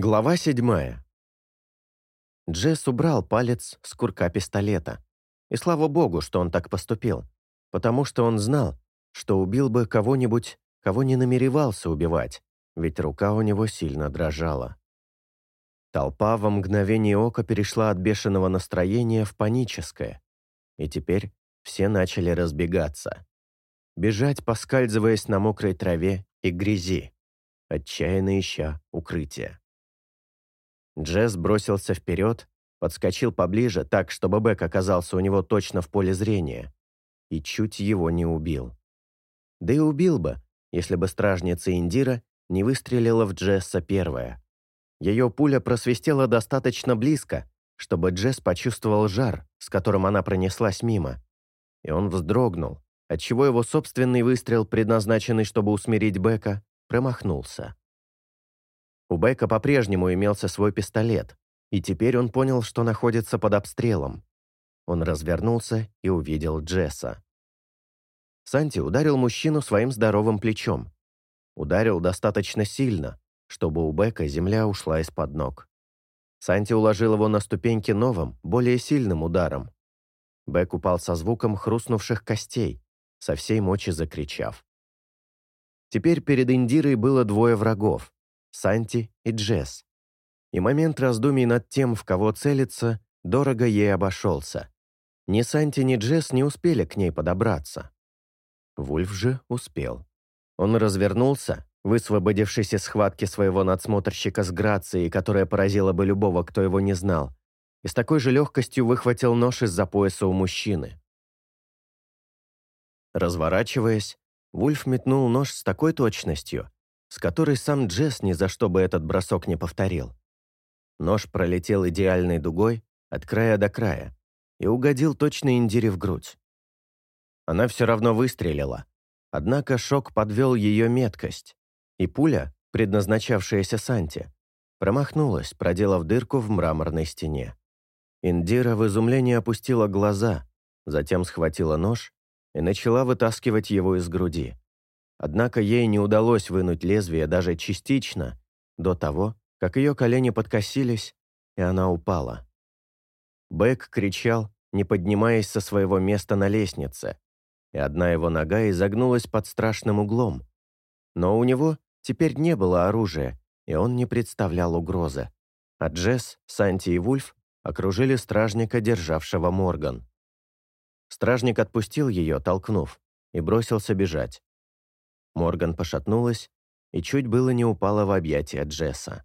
Глава седьмая. Джесс убрал палец с курка пистолета. И слава богу, что он так поступил, потому что он знал, что убил бы кого-нибудь, кого не намеревался убивать, ведь рука у него сильно дрожала. Толпа во мгновение ока перешла от бешеного настроения в паническое, и теперь все начали разбегаться. Бежать, поскальзываясь на мокрой траве и грязи, отчаянно ища укрытия. Джесс бросился вперед, подскочил поближе так, чтобы Бэк оказался у него точно в поле зрения, и чуть его не убил. Да и убил бы, если бы стражница Индира не выстрелила в Джесса первая. Ее пуля просвистела достаточно близко, чтобы Джесс почувствовал жар, с которым она пронеслась мимо. И он вздрогнул, отчего его собственный выстрел, предназначенный, чтобы усмирить Бека, промахнулся. У Бека по-прежнему имелся свой пистолет, и теперь он понял, что находится под обстрелом. Он развернулся и увидел Джесса. Санти ударил мужчину своим здоровым плечом. Ударил достаточно сильно, чтобы у Бека земля ушла из-под ног. Санти уложил его на ступеньки новым, более сильным ударом. Бек упал со звуком хрустнувших костей, со всей мочи закричав. Теперь перед Индирой было двое врагов Санти и Джесс. И момент раздумий над тем, в кого целиться, дорого ей обошелся. Ни Санти, ни Джесс не успели к ней подобраться. Вульф же успел. Он развернулся, высвободившись из схватки своего надсмотрщика с грацией, которая поразила бы любого, кто его не знал, и с такой же легкостью выхватил нож из-за пояса у мужчины. Разворачиваясь, Вульф метнул нож с такой точностью, с которой сам Джесс ни за что бы этот бросок не повторил. Нож пролетел идеальной дугой от края до края и угодил точно Индире в грудь. Она все равно выстрелила, однако шок подвел ее меткость, и пуля, предназначавшаяся Санте, промахнулась, проделав дырку в мраморной стене. Индира в изумлении опустила глаза, затем схватила нож и начала вытаскивать его из груди. Однако ей не удалось вынуть лезвие даже частично до того, как ее колени подкосились, и она упала. Бэк кричал, не поднимаясь со своего места на лестнице, и одна его нога изогнулась под страшным углом. Но у него теперь не было оружия, и он не представлял угрозы. А Джесс, Санти и Вульф окружили стражника, державшего Морган. Стражник отпустил ее, толкнув, и бросился бежать. Морган пошатнулась и чуть было не упала в объятия Джесса.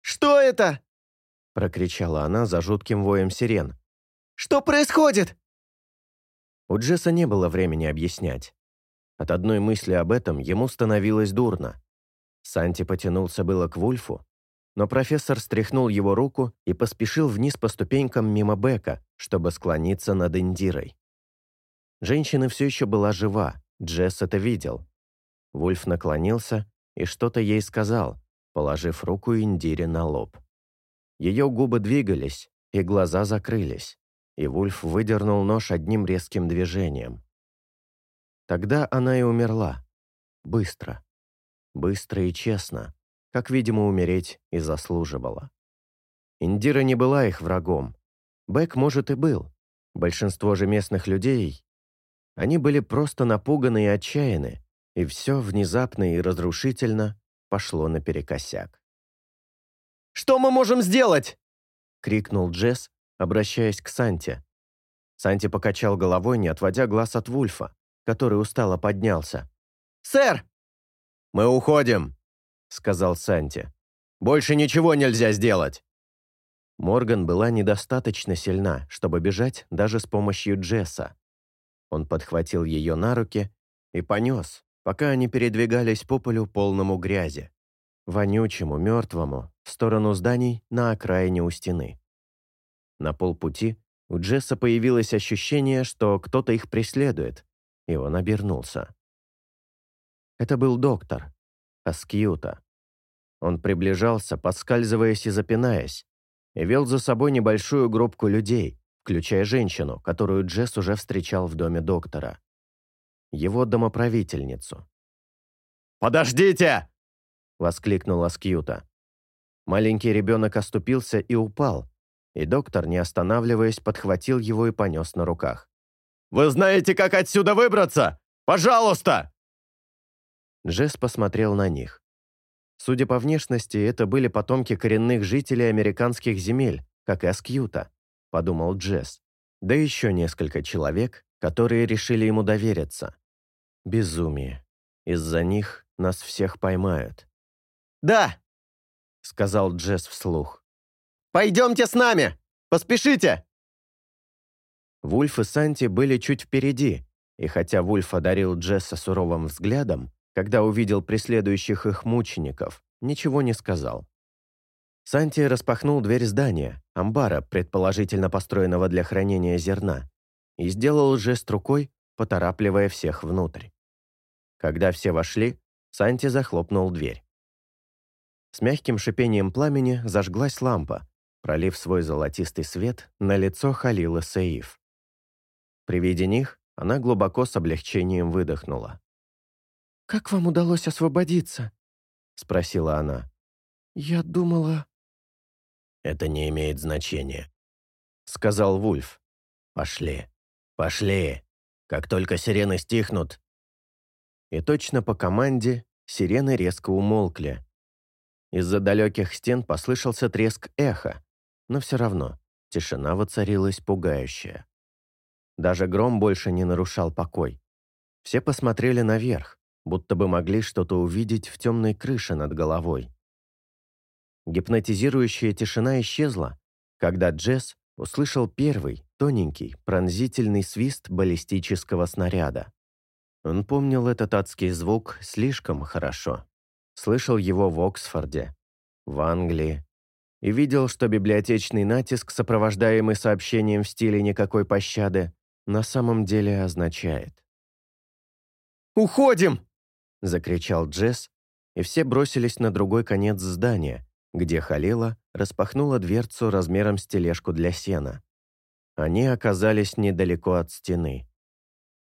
«Что это?» – прокричала она за жутким воем сирен. «Что происходит?» У Джесса не было времени объяснять. От одной мысли об этом ему становилось дурно. Санти потянулся было к Вульфу, но профессор стряхнул его руку и поспешил вниз по ступенькам мимо Бека, чтобы склониться над Индирой. Женщина все еще была жива, Джесс это видел. Вульф наклонился и что-то ей сказал, положив руку Индире на лоб. Ее губы двигались, и глаза закрылись, и Вульф выдернул нож одним резким движением. Тогда она и умерла. Быстро. Быстро и честно, как, видимо, умереть и заслуживала. Индира не была их врагом. Бэк, может, и был. Большинство же местных людей... Они были просто напуганы и отчаяны, и все внезапно и разрушительно пошло наперекосяк. «Что мы можем сделать?» — крикнул Джесс, обращаясь к Санте. Санти покачал головой, не отводя глаз от Вульфа, который устало поднялся. «Сэр!» «Мы уходим!» сказал Санти. «Больше ничего нельзя сделать!» Морган была недостаточно сильна, чтобы бежать даже с помощью Джесса. Он подхватил ее на руки и понес, пока они передвигались по полю полному грязи, вонючему, мертвому, в сторону зданий на окраине у стены. На полпути у Джесса появилось ощущение, что кто-то их преследует, и он обернулся. Это был доктор, Аскьюта. Он приближался, подскальзываясь и запинаясь, и вел за собой небольшую группку людей, включая женщину, которую Джесс уже встречал в доме доктора. Его домоправительницу. «Подождите!» — воскликнул Аскьюта. Маленький ребенок оступился и упал, и доктор, не останавливаясь, подхватил его и понес на руках. «Вы знаете, как отсюда выбраться? Пожалуйста!» Джесс посмотрел на них. Судя по внешности, это были потомки коренных жителей американских земель, как и Аскьюта, подумал Джесс. Да еще несколько человек, которые решили ему довериться. Безумие. Из-за них нас всех поймают. «Да!» — сказал Джесс вслух. «Пойдемте с нами! Поспешите!» Вульф и Санти были чуть впереди, и хотя Вульф одарил Джесса суровым взглядом, когда увидел преследующих их мучеников, ничего не сказал. Санти распахнул дверь здания, амбара, предположительно построенного для хранения зерна, и сделал жест рукой, поторапливая всех внутрь. Когда все вошли, Санти захлопнул дверь. С мягким шипением пламени зажглась лампа, пролив свой золотистый свет на лицо Халила Саиф. При виде них она глубоко с облегчением выдохнула. «Как вам удалось освободиться?» — спросила она. «Я думала...» «Это не имеет значения», — сказал Вульф. «Пошли, пошли. Как только сирены стихнут...» И точно по команде сирены резко умолкли. Из-за далеких стен послышался треск эха, но все равно тишина воцарилась пугающая. Даже гром больше не нарушал покой. Все посмотрели наверх, будто бы могли что-то увидеть в темной крыше над головой. Гипнотизирующая тишина исчезла, когда Джесс услышал первый, тоненький, пронзительный свист баллистического снаряда. Он помнил этот адский звук слишком хорошо. Слышал его в Оксфорде, в Англии, и видел, что библиотечный натиск, сопровождаемый сообщением в стиле «никакой пощады», на самом деле означает. «Уходим!» — закричал Джесс, и все бросились на другой конец здания, где Халила распахнула дверцу размером с тележку для сена. Они оказались недалеко от стены.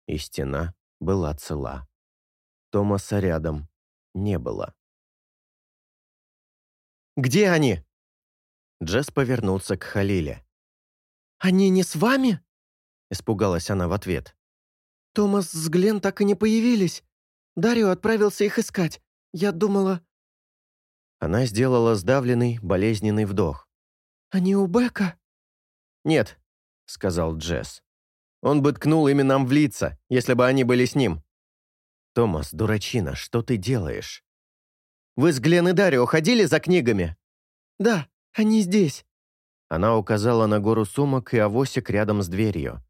И стена была цела. Томаса рядом не было. «Где они?» Джесс повернулся к Халиле. «Они не с вами?» Испугалась она в ответ. «Томас с Глен так и не появились. Дарио отправился их искать. Я думала...» Она сделала сдавленный, болезненный вдох. «Они у Бека?» «Нет», — сказал Джесс. «Он бы ткнул ими нам в лица, если бы они были с ним». «Томас, дурачина, что ты делаешь?» «Вы с Глен и Дарио ходили за книгами?» «Да, они здесь». Она указала на гору сумок и авосик рядом с дверью.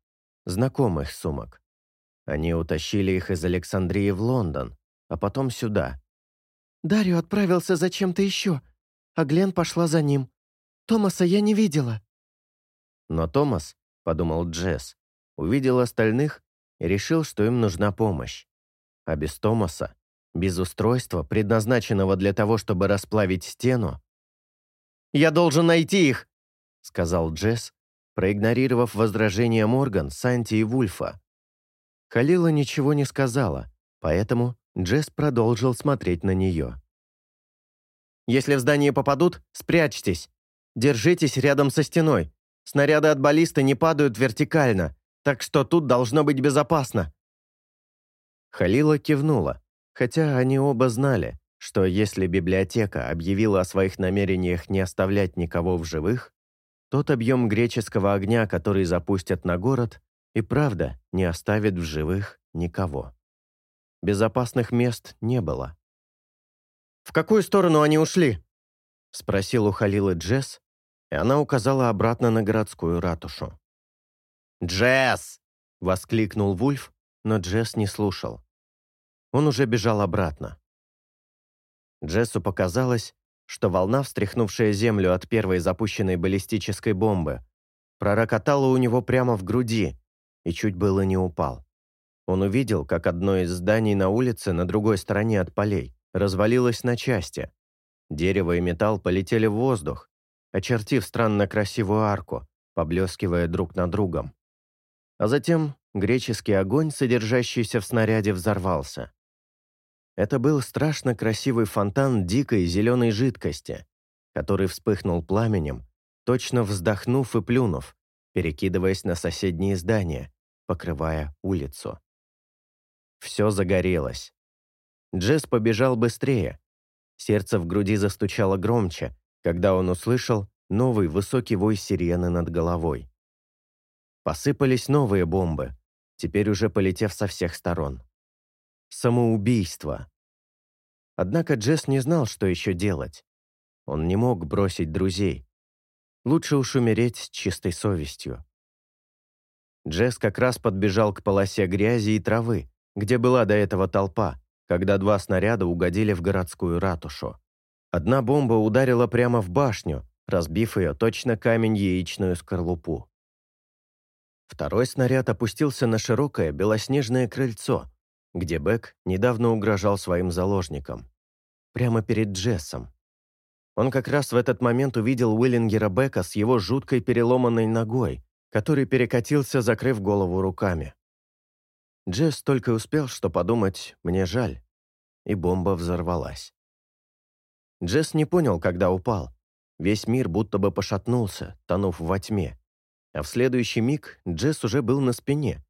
Знакомых сумок. Они утащили их из Александрии в Лондон, а потом сюда. Дарью отправился за чем-то еще, а Глен пошла за ним. Томаса я не видела». Но Томас, подумал Джесс, увидел остальных и решил, что им нужна помощь. А без Томаса, без устройства, предназначенного для того, чтобы расплавить стену... «Я должен найти их!» — сказал Джесс, проигнорировав возражения Морган, Санти и Вульфа. Халила ничего не сказала, поэтому Джесс продолжил смотреть на нее. «Если в здание попадут, спрячьтесь. Держитесь рядом со стеной. Снаряды от баллиста не падают вертикально, так что тут должно быть безопасно». Халила кивнула, хотя они оба знали, что если библиотека объявила о своих намерениях не оставлять никого в живых, тот объем греческого огня, который запустят на город, и правда не оставит в живых никого. Безопасных мест не было. «В какую сторону они ушли?» — спросил у Халилы Джесс, и она указала обратно на городскую ратушу. «Джесс!» — воскликнул Вульф, но Джесс не слушал. Он уже бежал обратно. Джессу показалось, что волна, встряхнувшая землю от первой запущенной баллистической бомбы, пророкотала у него прямо в груди, и чуть было не упал. Он увидел, как одно из зданий на улице на другой стороне от полей развалилось на части. Дерево и металл полетели в воздух, очертив странно красивую арку, поблескивая друг на другом. А затем греческий огонь, содержащийся в снаряде, взорвался. Это был страшно красивый фонтан дикой зеленой жидкости, который вспыхнул пламенем, точно вздохнув и плюнув, перекидываясь на соседние здания, покрывая улицу. Все загорелось. Джесс побежал быстрее. Сердце в груди застучало громче, когда он услышал новый высокий вой сирены над головой. Посыпались новые бомбы, теперь уже полетев со всех сторон. Самоубийство. Однако Джесс не знал, что еще делать. Он не мог бросить друзей. Лучше уж умереть с чистой совестью. Джесс как раз подбежал к полосе грязи и травы, где была до этого толпа, когда два снаряда угодили в городскую ратушу. Одна бомба ударила прямо в башню, разбив ее точно камень яичную скорлупу. Второй снаряд опустился на широкое белоснежное крыльцо, где Бек недавно угрожал своим заложникам. Прямо перед Джессом. Он как раз в этот момент увидел Уиллингера Бека с его жуткой переломанной ногой, который перекатился, закрыв голову руками. Джесс только успел, что подумать «мне жаль», и бомба взорвалась. Джесс не понял, когда упал. Весь мир будто бы пошатнулся, тонув во тьме. А в следующий миг Джесс уже был на спине.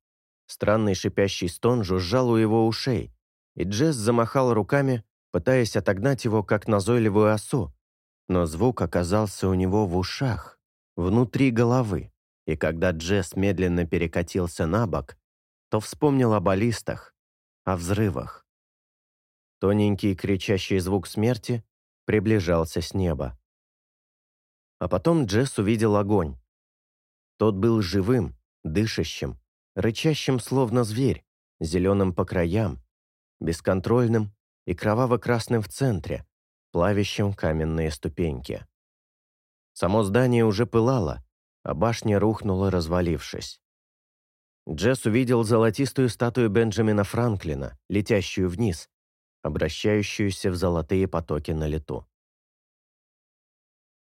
Странный шипящий стон жужжал у его ушей, и Джесс замахал руками, пытаясь отогнать его, как назойливую осу. Но звук оказался у него в ушах, внутри головы, и когда Джесс медленно перекатился на бок, то вспомнил о баллистах, о взрывах. Тоненький кричащий звук смерти приближался с неба. А потом Джесс увидел огонь. Тот был живым, дышащим, рычащим словно зверь, зеленым по краям, бесконтрольным и кроваво-красным в центре, плавящим каменные ступеньки. Само здание уже пылало, а башня рухнула, развалившись. Джесс увидел золотистую статую Бенджамина Франклина, летящую вниз, обращающуюся в золотые потоки на лету.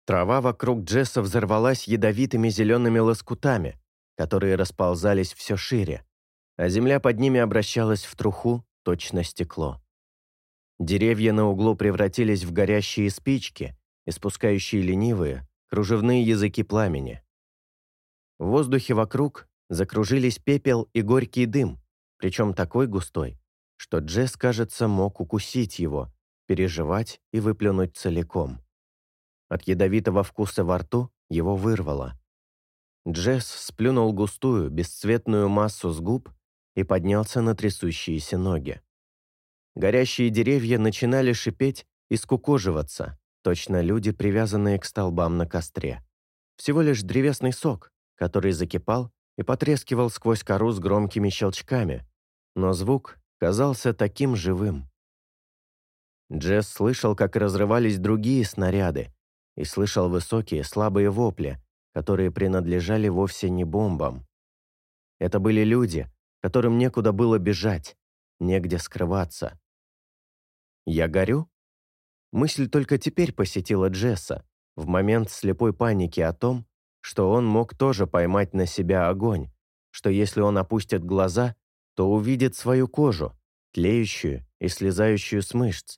Трава вокруг Джесса взорвалась ядовитыми зелеными лоскутами, которые расползались все шире, а земля под ними обращалась в труху, точно стекло. Деревья на углу превратились в горящие спички, испускающие ленивые, кружевные языки пламени. В воздухе вокруг закружились пепел и горький дым, причем такой густой, что Джесс, кажется, мог укусить его, переживать и выплюнуть целиком. От ядовитого вкуса во рту его вырвало. Джесс сплюнул густую, бесцветную массу с губ и поднялся на трясущиеся ноги. Горящие деревья начинали шипеть и скукоживаться, точно люди, привязанные к столбам на костре. Всего лишь древесный сок, который закипал и потрескивал сквозь кору с громкими щелчками, но звук казался таким живым. Джесс слышал, как разрывались другие снаряды, и слышал высокие, слабые вопли, которые принадлежали вовсе не бомбам. Это были люди, которым некуда было бежать, негде скрываться. «Я горю?» Мысль только теперь посетила Джесса, в момент слепой паники о том, что он мог тоже поймать на себя огонь, что если он опустит глаза, то увидит свою кожу, тлеющую и слезающую с мышц.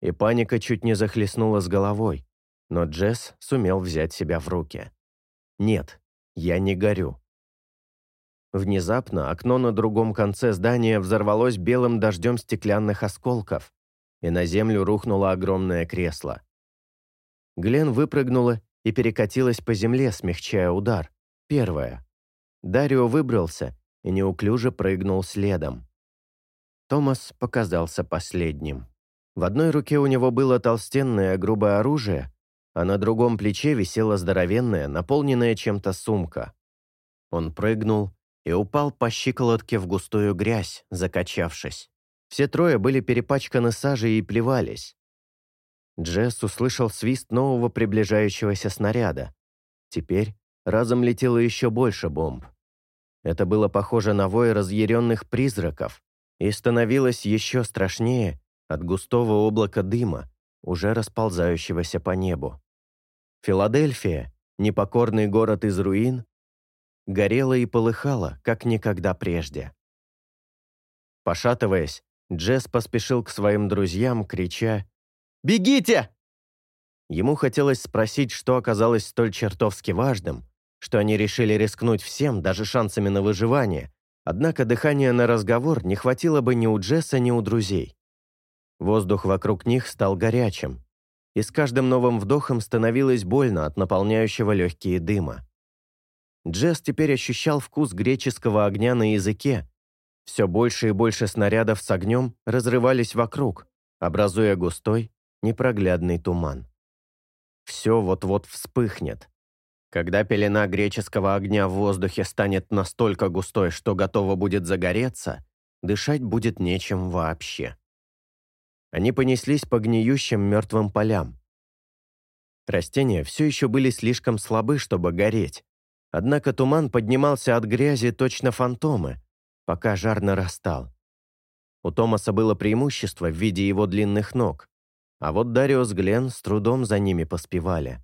И паника чуть не захлестнула с головой но Джесс сумел взять себя в руки. «Нет, я не горю». Внезапно окно на другом конце здания взорвалось белым дождем стеклянных осколков, и на землю рухнуло огромное кресло. Глен выпрыгнула и перекатилась по земле, смягчая удар. Первая. Дарио выбрался и неуклюже прыгнул следом. Томас показался последним. В одной руке у него было толстенное грубое оружие, а на другом плече висела здоровенная, наполненная чем-то сумка. Он прыгнул и упал по щиколотке в густую грязь, закачавшись. Все трое были перепачканы сажей и плевались. Джесс услышал свист нового приближающегося снаряда. Теперь разом летело еще больше бомб. Это было похоже на вой разъяренных призраков и становилось еще страшнее от густого облака дыма, уже расползающегося по небу. Филадельфия, непокорный город из руин, горела и полыхала, как никогда прежде. Пошатываясь, Джесс поспешил к своим друзьям, крича «Бегите!». Ему хотелось спросить, что оказалось столь чертовски важным, что они решили рискнуть всем, даже шансами на выживание, однако дыхания на разговор не хватило бы ни у Джесса, ни у друзей. Воздух вокруг них стал горячим, и с каждым новым вдохом становилось больно от наполняющего легкие дыма. Джесс теперь ощущал вкус греческого огня на языке. Все больше и больше снарядов с огнем разрывались вокруг, образуя густой, непроглядный туман. Все вот-вот вспыхнет. Когда пелена греческого огня в воздухе станет настолько густой, что готова будет загореться, дышать будет нечем вообще. Они понеслись по гниющим мертвым полям. Растения все еще были слишком слабы, чтобы гореть. Однако туман поднимался от грязи точно фантомы, пока жар нарастал. У Томаса было преимущество в виде его длинных ног, а вот Дариус Глен с трудом за ними поспевали.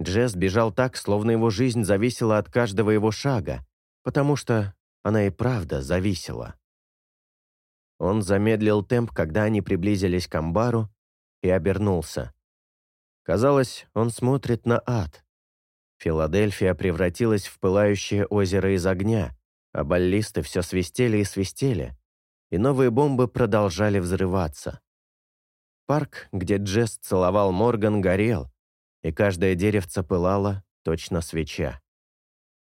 Джесс бежал так, словно его жизнь зависела от каждого его шага, потому что она и правда зависела. Он замедлил темп, когда они приблизились к амбару, и обернулся. Казалось, он смотрит на ад. Филадельфия превратилась в пылающее озеро из огня, а баллисты все свистели и свистели, и новые бомбы продолжали взрываться. Парк, где Джесс целовал Морган, горел, и каждое деревце пылало, точно свеча.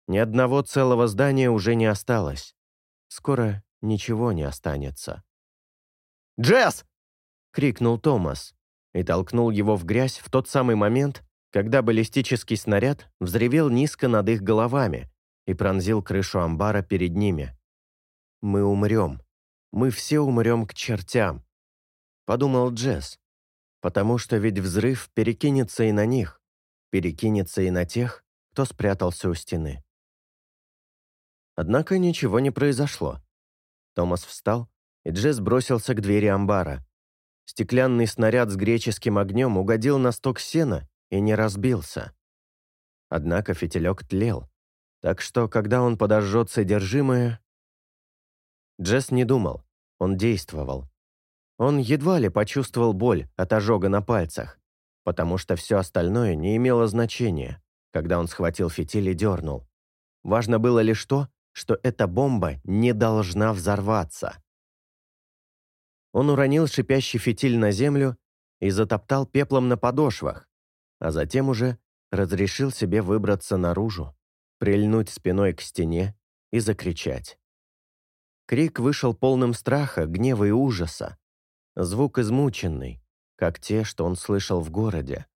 Ни одного целого здания уже не осталось. Скоро ничего не останется. «Джесс!» — крикнул Томас и толкнул его в грязь в тот самый момент, когда баллистический снаряд взревел низко над их головами и пронзил крышу амбара перед ними. «Мы умрем. Мы все умрем к чертям», — подумал Джесс потому что ведь взрыв перекинется и на них, перекинется и на тех, кто спрятался у стены. Однако ничего не произошло. Томас встал, и Джесс бросился к двери амбара. Стеклянный снаряд с греческим огнем угодил на сток сена и не разбился. Однако фитилек тлел, так что, когда он подожжет содержимое... Джесс не думал, он действовал. Он едва ли почувствовал боль от ожога на пальцах, потому что все остальное не имело значения, когда он схватил фитиль и дернул. Важно было лишь то, что эта бомба не должна взорваться. Он уронил шипящий фитиль на землю и затоптал пеплом на подошвах, а затем уже разрешил себе выбраться наружу, прильнуть спиной к стене и закричать. Крик вышел полным страха, гнева и ужаса. Звук измученный, как те, что он слышал в городе,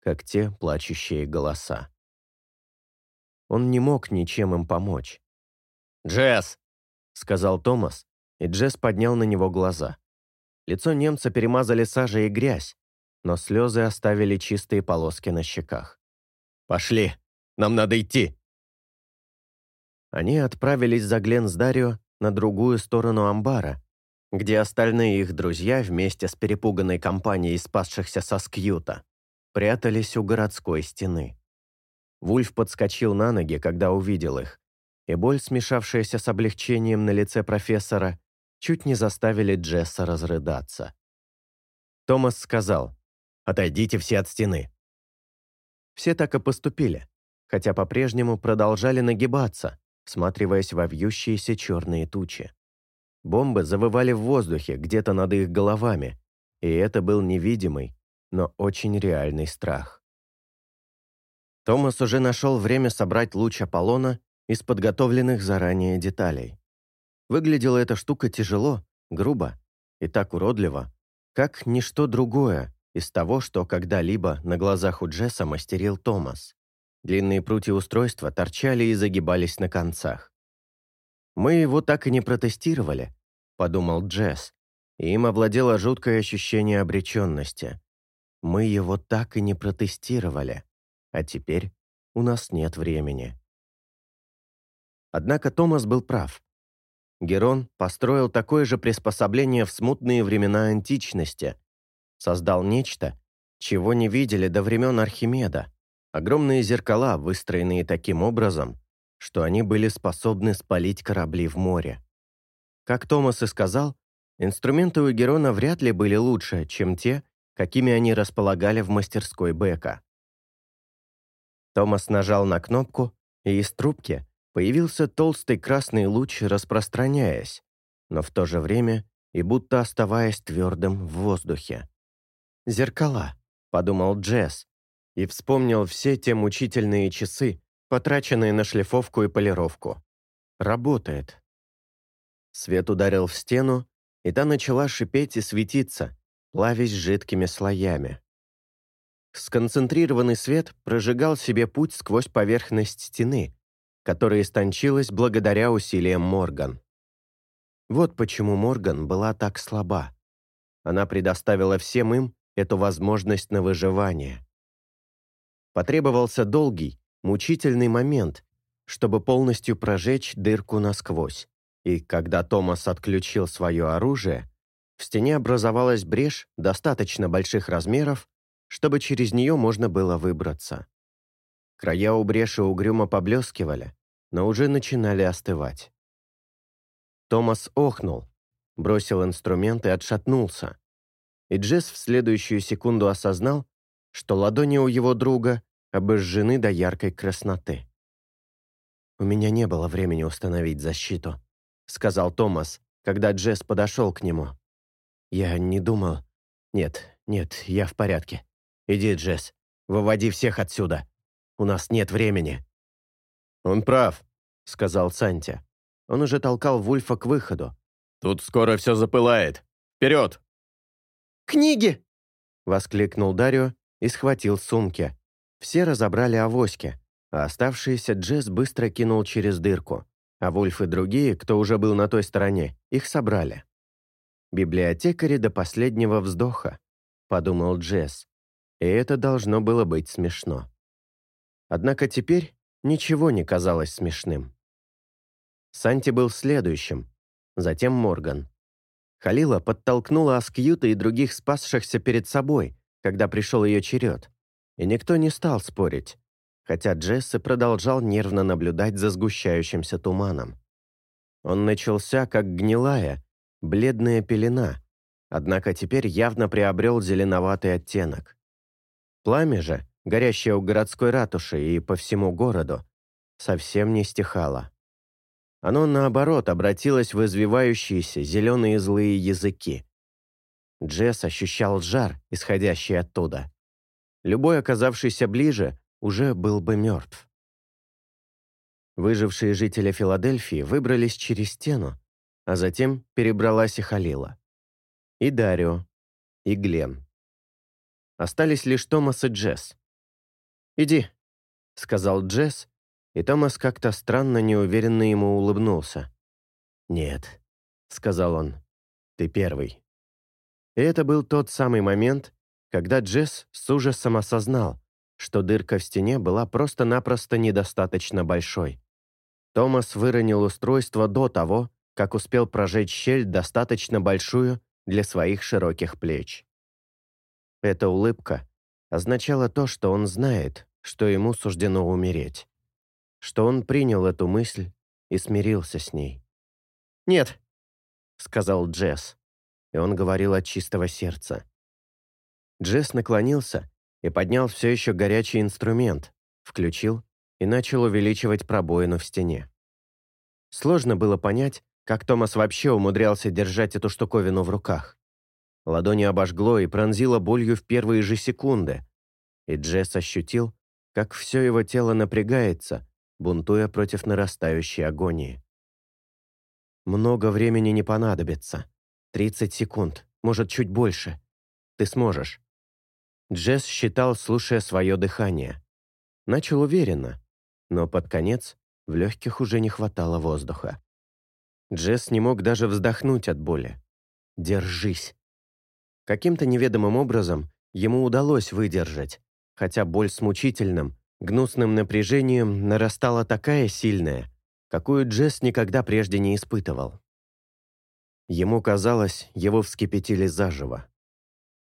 как те плачущие голоса. Он не мог ничем им помочь. «Джесс!» — сказал Томас, и Джесс поднял на него глаза. Лицо немца перемазали сажа и грязь, но слезы оставили чистые полоски на щеках. «Пошли! Нам надо идти!» Они отправились за Глен с Дарио на другую сторону амбара, где остальные их друзья вместе с перепуганной компанией спасшихся со Скьюта прятались у городской стены. Вульф подскочил на ноги, когда увидел их, и боль, смешавшаяся с облегчением на лице профессора, чуть не заставили Джесса разрыдаться. Томас сказал, «Отойдите все от стены». Все так и поступили, хотя по-прежнему продолжали нагибаться, всматриваясь во вьющиеся черные тучи. Бомбы завывали в воздухе, где-то над их головами, и это был невидимый, но очень реальный страх. Томас уже нашел время собрать луч Аполлона из подготовленных заранее деталей. Выглядела эта штука тяжело, грубо и так уродливо, как ничто другое из того, что когда-либо на глазах у Джесса мастерил Томас. Длинные прутья устройства торчали и загибались на концах. «Мы его так и не протестировали», — подумал Джесс, им овладело жуткое ощущение обреченности. «Мы его так и не протестировали, а теперь у нас нет времени». Однако Томас был прав. Герон построил такое же приспособление в смутные времена античности, создал нечто, чего не видели до времен Архимеда. Огромные зеркала, выстроенные таким образом, что они были способны спалить корабли в море. Как Томас и сказал, инструменты у Герона вряд ли были лучше, чем те, какими они располагали в мастерской Бека. Томас нажал на кнопку, и из трубки появился толстый красный луч, распространяясь, но в то же время и будто оставаясь твердым в воздухе. «Зеркала», — подумал Джесс, и вспомнил все те мучительные часы, потраченные на шлифовку и полировку. Работает. Свет ударил в стену, и та начала шипеть и светиться, плавясь жидкими слоями. Сконцентрированный свет прожигал себе путь сквозь поверхность стены, которая истончилась благодаря усилиям Морган. Вот почему Морган была так слаба. Она предоставила всем им эту возможность на выживание. Потребовался долгий, мучительный момент, чтобы полностью прожечь дырку насквозь. И когда Томас отключил свое оружие, в стене образовалась брешь достаточно больших размеров, чтобы через нее можно было выбраться. Края у бреши угрюмо поблескивали, но уже начинали остывать. Томас охнул, бросил инструмент и отшатнулся. И Джесс в следующую секунду осознал, что ладони у его друга обожжены до яркой красноты. «У меня не было времени установить защиту», — сказал Томас, когда Джесс подошел к нему. «Я не думал...» «Нет, нет, я в порядке. Иди, Джесс, выводи всех отсюда. У нас нет времени». «Он прав», — сказал Санти. Он уже толкал Вульфа к выходу. «Тут скоро все запылает. Вперед!» «Книги!» — воскликнул Дарио и схватил сумки. Все разобрали авоськи, а оставшийся Джесс быстро кинул через дырку, а Вульф и другие, кто уже был на той стороне, их собрали. «Библиотекари до последнего вздоха», — подумал Джесс, и это должно было быть смешно. Однако теперь ничего не казалось смешным. Санти был следующим, затем Морган. Халила подтолкнула Аскьюта и других спасшихся перед собой, когда пришел ее черед и никто не стал спорить, хотя Джесси продолжал нервно наблюдать за сгущающимся туманом. Он начался как гнилая, бледная пелена, однако теперь явно приобрел зеленоватый оттенок. Пламя же, горящее у городской ратуши и по всему городу, совсем не стихало. Оно, наоборот, обратилось в извивающиеся зеленые злые языки. Джесс ощущал жар, исходящий оттуда. Любой, оказавшийся ближе, уже был бы мертв. Выжившие жители Филадельфии выбрались через стену, а затем перебралась и Халила. И Дарио, и Глен. Остались лишь Томас и Джесс. «Иди», — сказал Джесс, и Томас как-то странно неуверенно ему улыбнулся. «Нет», — сказал он, — «ты первый». И это был тот самый момент, когда Джесс с ужасом осознал, что дырка в стене была просто-напросто недостаточно большой. Томас выронил устройство до того, как успел прожечь щель достаточно большую для своих широких плеч. Эта улыбка означала то, что он знает, что ему суждено умереть, что он принял эту мысль и смирился с ней. «Нет», — сказал Джесс, и он говорил от чистого сердца. Джесс наклонился и поднял все еще горячий инструмент, включил и начал увеличивать пробоину в стене. Сложно было понять, как Томас вообще умудрялся держать эту штуковину в руках. Ладони обожгло и пронзило болью в первые же секунды, и Джесс ощутил, как все его тело напрягается, бунтуя против нарастающей агонии. «Много времени не понадобится. 30 секунд, может, чуть больше. Ты сможешь». Джесс считал, слушая свое дыхание. Начал уверенно, но под конец в легких уже не хватало воздуха. Джесс не мог даже вздохнуть от боли. «Держись!» Каким-то неведомым образом ему удалось выдержать, хотя боль с мучительным, гнусным напряжением нарастала такая сильная, какую Джесс никогда прежде не испытывал. Ему казалось, его вскипятили заживо.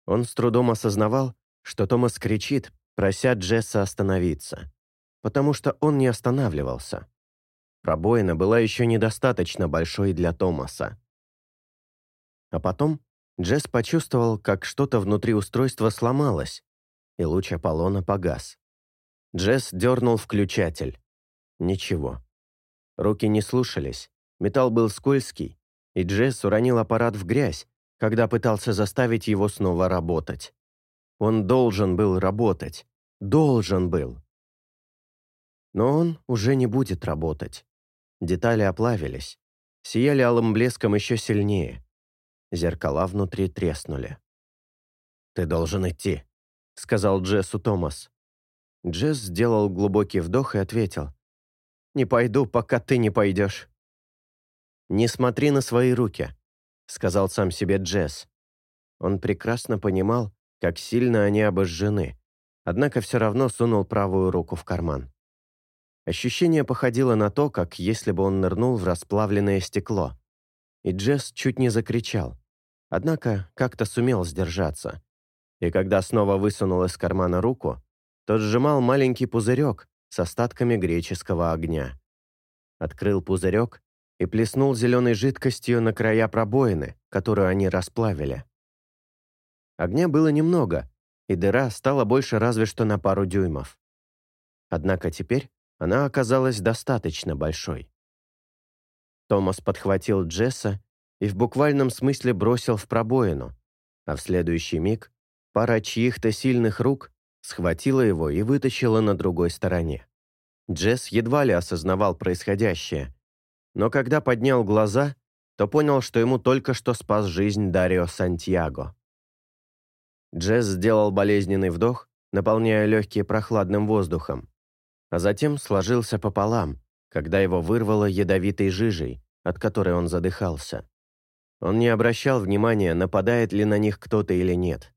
Он с трудом осознавал, что Томас кричит, прося Джесса остановиться, потому что он не останавливался. Пробоина была еще недостаточно большой для Томаса. А потом Джесс почувствовал, как что-то внутри устройства сломалось, и луч Аполлона погас. Джесс дернул включатель. Ничего. Руки не слушались, металл был скользкий, и Джесс уронил аппарат в грязь, когда пытался заставить его снова работать. Он должен был работать. Должен был. Но он уже не будет работать. Детали оплавились. Сияли алым блеском еще сильнее. Зеркала внутри треснули. «Ты должен идти», — сказал Джессу Томас. Джесс сделал глубокий вдох и ответил. «Не пойду, пока ты не пойдешь». «Не смотри на свои руки», — сказал сам себе Джесс. Он прекрасно понимал, как сильно они обожжены, однако все равно сунул правую руку в карман. Ощущение походило на то, как если бы он нырнул в расплавленное стекло. И Джесс чуть не закричал. Однако как-то сумел сдержаться. И когда снова высунул из кармана руку, то сжимал маленький пузырек с остатками греческого огня. Открыл пузырек и плеснул зеленой жидкостью на края пробоины, которую они расплавили. Огня было немного, и дыра стала больше разве что на пару дюймов. Однако теперь она оказалась достаточно большой. Томас подхватил Джесса и в буквальном смысле бросил в пробоину, а в следующий миг пара чьих-то сильных рук схватила его и вытащила на другой стороне. Джесс едва ли осознавал происходящее, но когда поднял глаза, то понял, что ему только что спас жизнь Дарио Сантьяго. Джесс сделал болезненный вдох, наполняя легкие прохладным воздухом, а затем сложился пополам, когда его вырвало ядовитой жижей, от которой он задыхался. Он не обращал внимания, нападает ли на них кто-то или нет.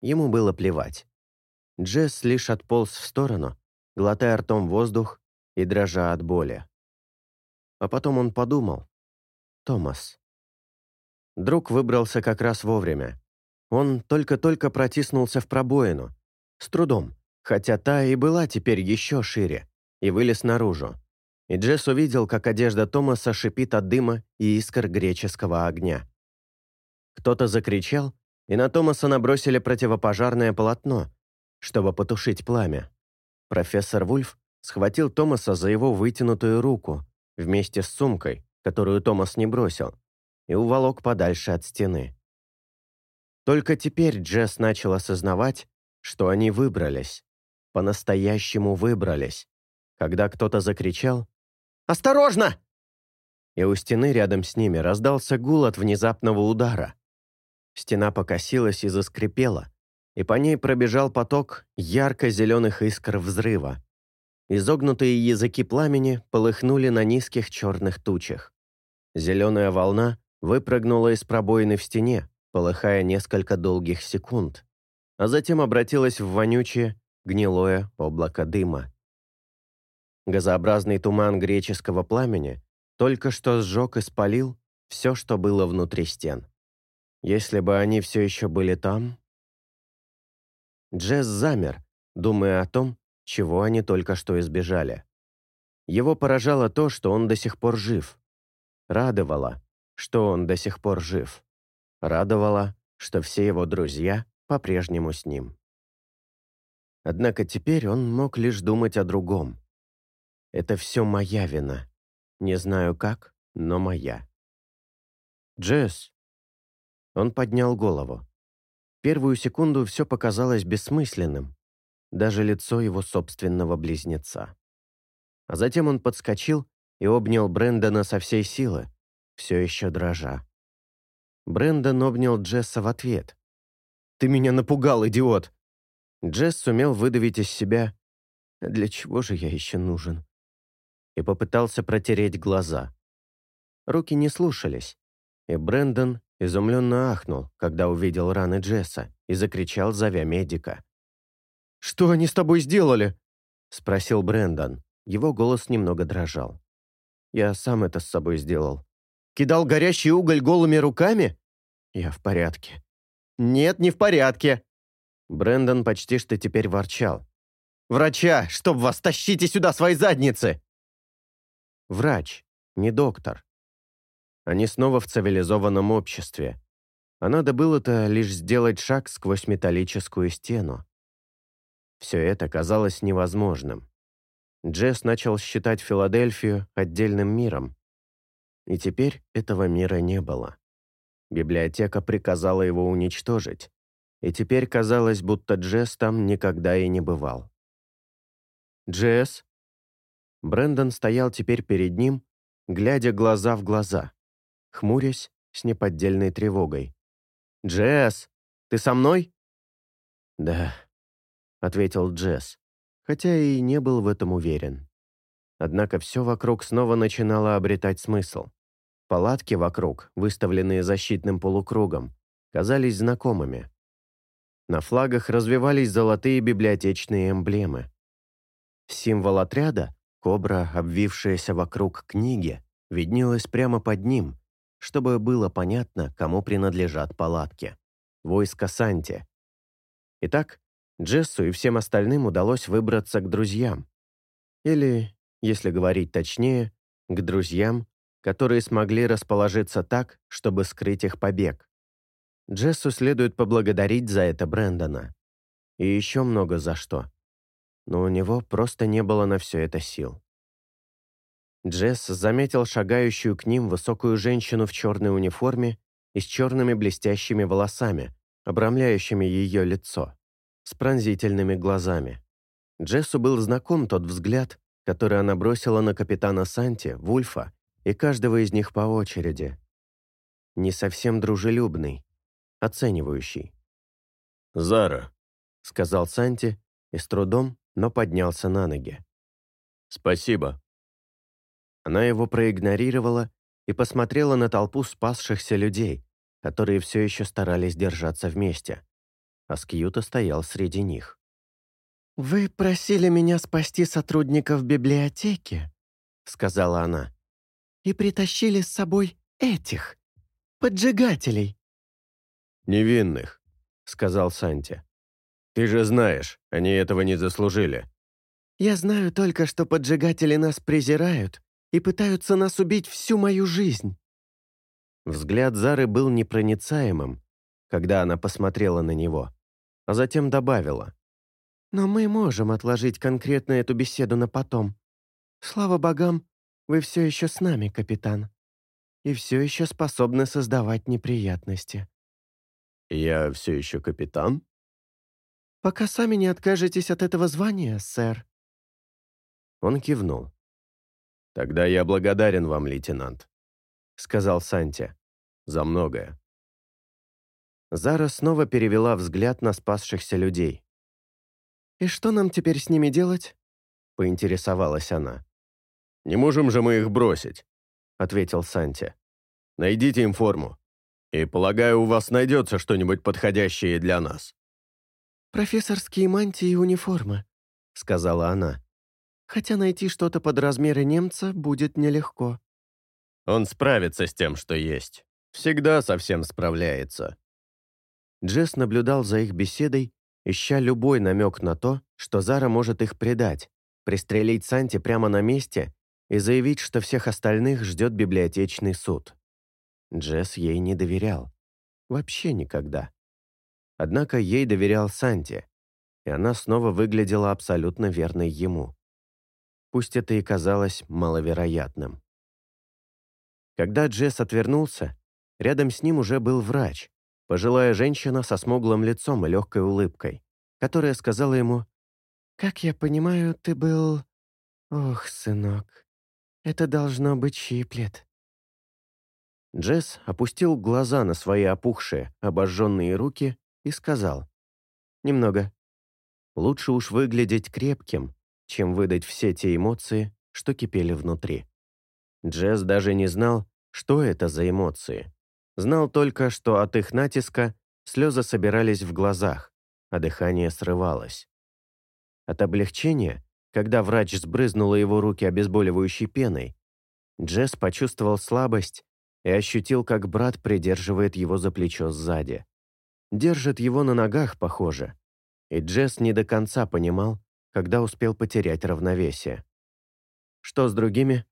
Ему было плевать. Джесс лишь отполз в сторону, глотая ртом воздух и дрожа от боли. А потом он подумал. «Томас». Друг выбрался как раз вовремя. Он только-только протиснулся в пробоину. С трудом, хотя та и была теперь еще шире, и вылез наружу. И Джесс увидел, как одежда Томаса шипит от дыма и искр греческого огня. Кто-то закричал, и на Томаса набросили противопожарное полотно, чтобы потушить пламя. Профессор Вульф схватил Томаса за его вытянутую руку вместе с сумкой, которую Томас не бросил, и уволок подальше от стены. Только теперь Джесс начал осознавать, что они выбрались по-настоящему выбрались, когда кто-то закричал «Осторожно!» И у стены рядом с ними раздался гул от внезапного удара. Стена покосилась и заскрипела, и по ней пробежал поток ярко-зеленых искр взрыва. Изогнутые языки пламени полыхнули на низких черных тучах. Зеленая волна выпрыгнула из пробоины в стене, полыхая несколько долгих секунд, а затем обратилась в вонючее, гнилое облако дыма. Газообразный туман греческого пламени только что сжег и спалил все, что было внутри стен. Если бы они все еще были там... Джесс замер, думая о том, чего они только что избежали. Его поражало то, что он до сих пор жив. Радовало, что он до сих пор жив. Радовало, что все его друзья по-прежнему с ним. Однако теперь он мог лишь думать о другом. Это все моя вина. Не знаю как, но моя. «Джесс!» Он поднял голову. Первую секунду все показалось бессмысленным, даже лицо его собственного близнеца. А затем он подскочил и обнял Брэндона со всей силы, все еще дрожа. Брэндон обнял Джесса в ответ. «Ты меня напугал, идиот!» Джесс сумел выдавить из себя «Для чего же я еще нужен?» и попытался протереть глаза. Руки не слушались, и Брэндон изумленно ахнул, когда увидел раны Джесса и закричал, зовя медика. «Что они с тобой сделали?» — спросил Брэндон. Его голос немного дрожал. «Я сам это с собой сделал. Кидал горящий уголь голыми руками?» «Я в порядке». «Нет, не в порядке», Брэндон почти что теперь ворчал. «Врача! Чтоб вас! Тащите сюда свои задницы!» Врач, не доктор. Они снова в цивилизованном обществе. а надо было-то лишь сделать шаг сквозь металлическую стену. Все это казалось невозможным. Джесс начал считать Филадельфию отдельным миром. И теперь этого мира не было. Библиотека приказала его уничтожить, и теперь казалось, будто Джесс там никогда и не бывал. «Джесс?» Брэндон стоял теперь перед ним, глядя глаза в глаза, хмурясь с неподдельной тревогой. «Джесс, ты со мной?» «Да», — ответил Джесс, хотя и не был в этом уверен. Однако все вокруг снова начинало обретать смысл. Палатки вокруг, выставленные защитным полукругом, казались знакомыми. На флагах развивались золотые библиотечные эмблемы. Символ отряда, кобра, обвившаяся вокруг книги, виднелась прямо под ним, чтобы было понятно, кому принадлежат палатки. Войско Санти. Итак, Джессу и всем остальным удалось выбраться к друзьям. Или, если говорить точнее, к друзьям, которые смогли расположиться так, чтобы скрыть их побег. Джессу следует поблагодарить за это Брэндона. И еще много за что. Но у него просто не было на все это сил. Джесс заметил шагающую к ним высокую женщину в черной униформе и с черными блестящими волосами, обрамляющими ее лицо с пронзительными глазами. Джессу был знаком тот взгляд, который она бросила на капитана Санти, Вульфа и каждого из них по очереди. Не совсем дружелюбный, оценивающий. «Зара», — сказал Санти и с трудом, но поднялся на ноги. «Спасибо». Она его проигнорировала и посмотрела на толпу спасшихся людей, которые все еще старались держаться вместе а Скьюта стоял среди них. «Вы просили меня спасти сотрудников библиотеки», — сказала она, «и притащили с собой этих, поджигателей». «Невинных», — сказал Санти. «Ты же знаешь, они этого не заслужили». «Я знаю только, что поджигатели нас презирают и пытаются нас убить всю мою жизнь». Взгляд Зары был непроницаемым, когда она посмотрела на него а затем добавила. «Но мы можем отложить конкретно эту беседу на потом. Слава богам, вы все еще с нами, капитан, и все еще способны создавать неприятности». «Я все еще капитан?» «Пока сами не откажетесь от этого звания, сэр». Он кивнул. «Тогда я благодарен вам, лейтенант», — сказал Санти, — «за многое». Зара снова перевела взгляд на спасшихся людей. «И что нам теперь с ними делать?» — поинтересовалась она. «Не можем же мы их бросить», — ответил Санти. «Найдите им форму. И, полагаю, у вас найдется что-нибудь подходящее для нас». «Профессорские мантии и униформы», — сказала она. «Хотя найти что-то под размеры немца будет нелегко». «Он справится с тем, что есть. Всегда совсем справляется», Джесс наблюдал за их беседой, ища любой намек на то, что Зара может их предать, пристрелить Санти прямо на месте и заявить, что всех остальных ждет библиотечный суд. Джесс ей не доверял. Вообще никогда. Однако ей доверял Санти, и она снова выглядела абсолютно верной ему. Пусть это и казалось маловероятным. Когда Джесс отвернулся, рядом с ним уже был врач, Пожилая женщина со смуглым лицом и легкой улыбкой, которая сказала ему, «Как я понимаю, ты был... Ох, сынок, это должно быть щиплет». Джесс опустил глаза на свои опухшие, обожженные руки и сказал, «Немного. Лучше уж выглядеть крепким, чем выдать все те эмоции, что кипели внутри». Джесс даже не знал, что это за эмоции. Знал только, что от их натиска слезы собирались в глазах, а дыхание срывалось. От облегчения, когда врач сбрызнула его руки обезболивающей пеной, Джесс почувствовал слабость и ощутил, как брат придерживает его за плечо сзади. Держит его на ногах, похоже. И Джесс не до конца понимал, когда успел потерять равновесие. «Что с другими?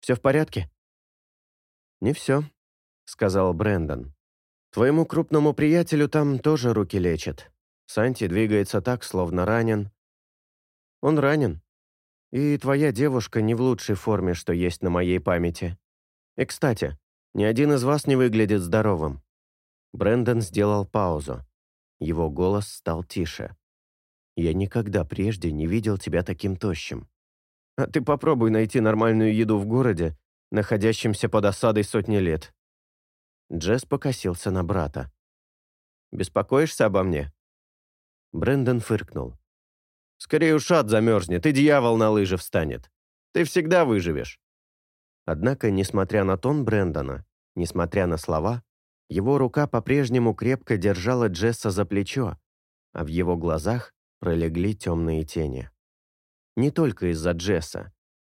Все в порядке?» «Не все», — сказал Брэндон. Твоему крупному приятелю там тоже руки лечат. Санти двигается так, словно ранен. Он ранен. И твоя девушка не в лучшей форме, что есть на моей памяти. И, кстати, ни один из вас не выглядит здоровым». Брэндон сделал паузу. Его голос стал тише. «Я никогда прежде не видел тебя таким тощим. А ты попробуй найти нормальную еду в городе, находящемся под осадой сотни лет». Джесс покосился на брата. «Беспокоишься обо мне?» Брэндон фыркнул. «Скорее уж ад замерзнет, и дьявол на лыжи встанет. Ты всегда выживешь». Однако, несмотря на тон Брэндона, несмотря на слова, его рука по-прежнему крепко держала Джесса за плечо, а в его глазах пролегли темные тени. Не только из-за Джесса.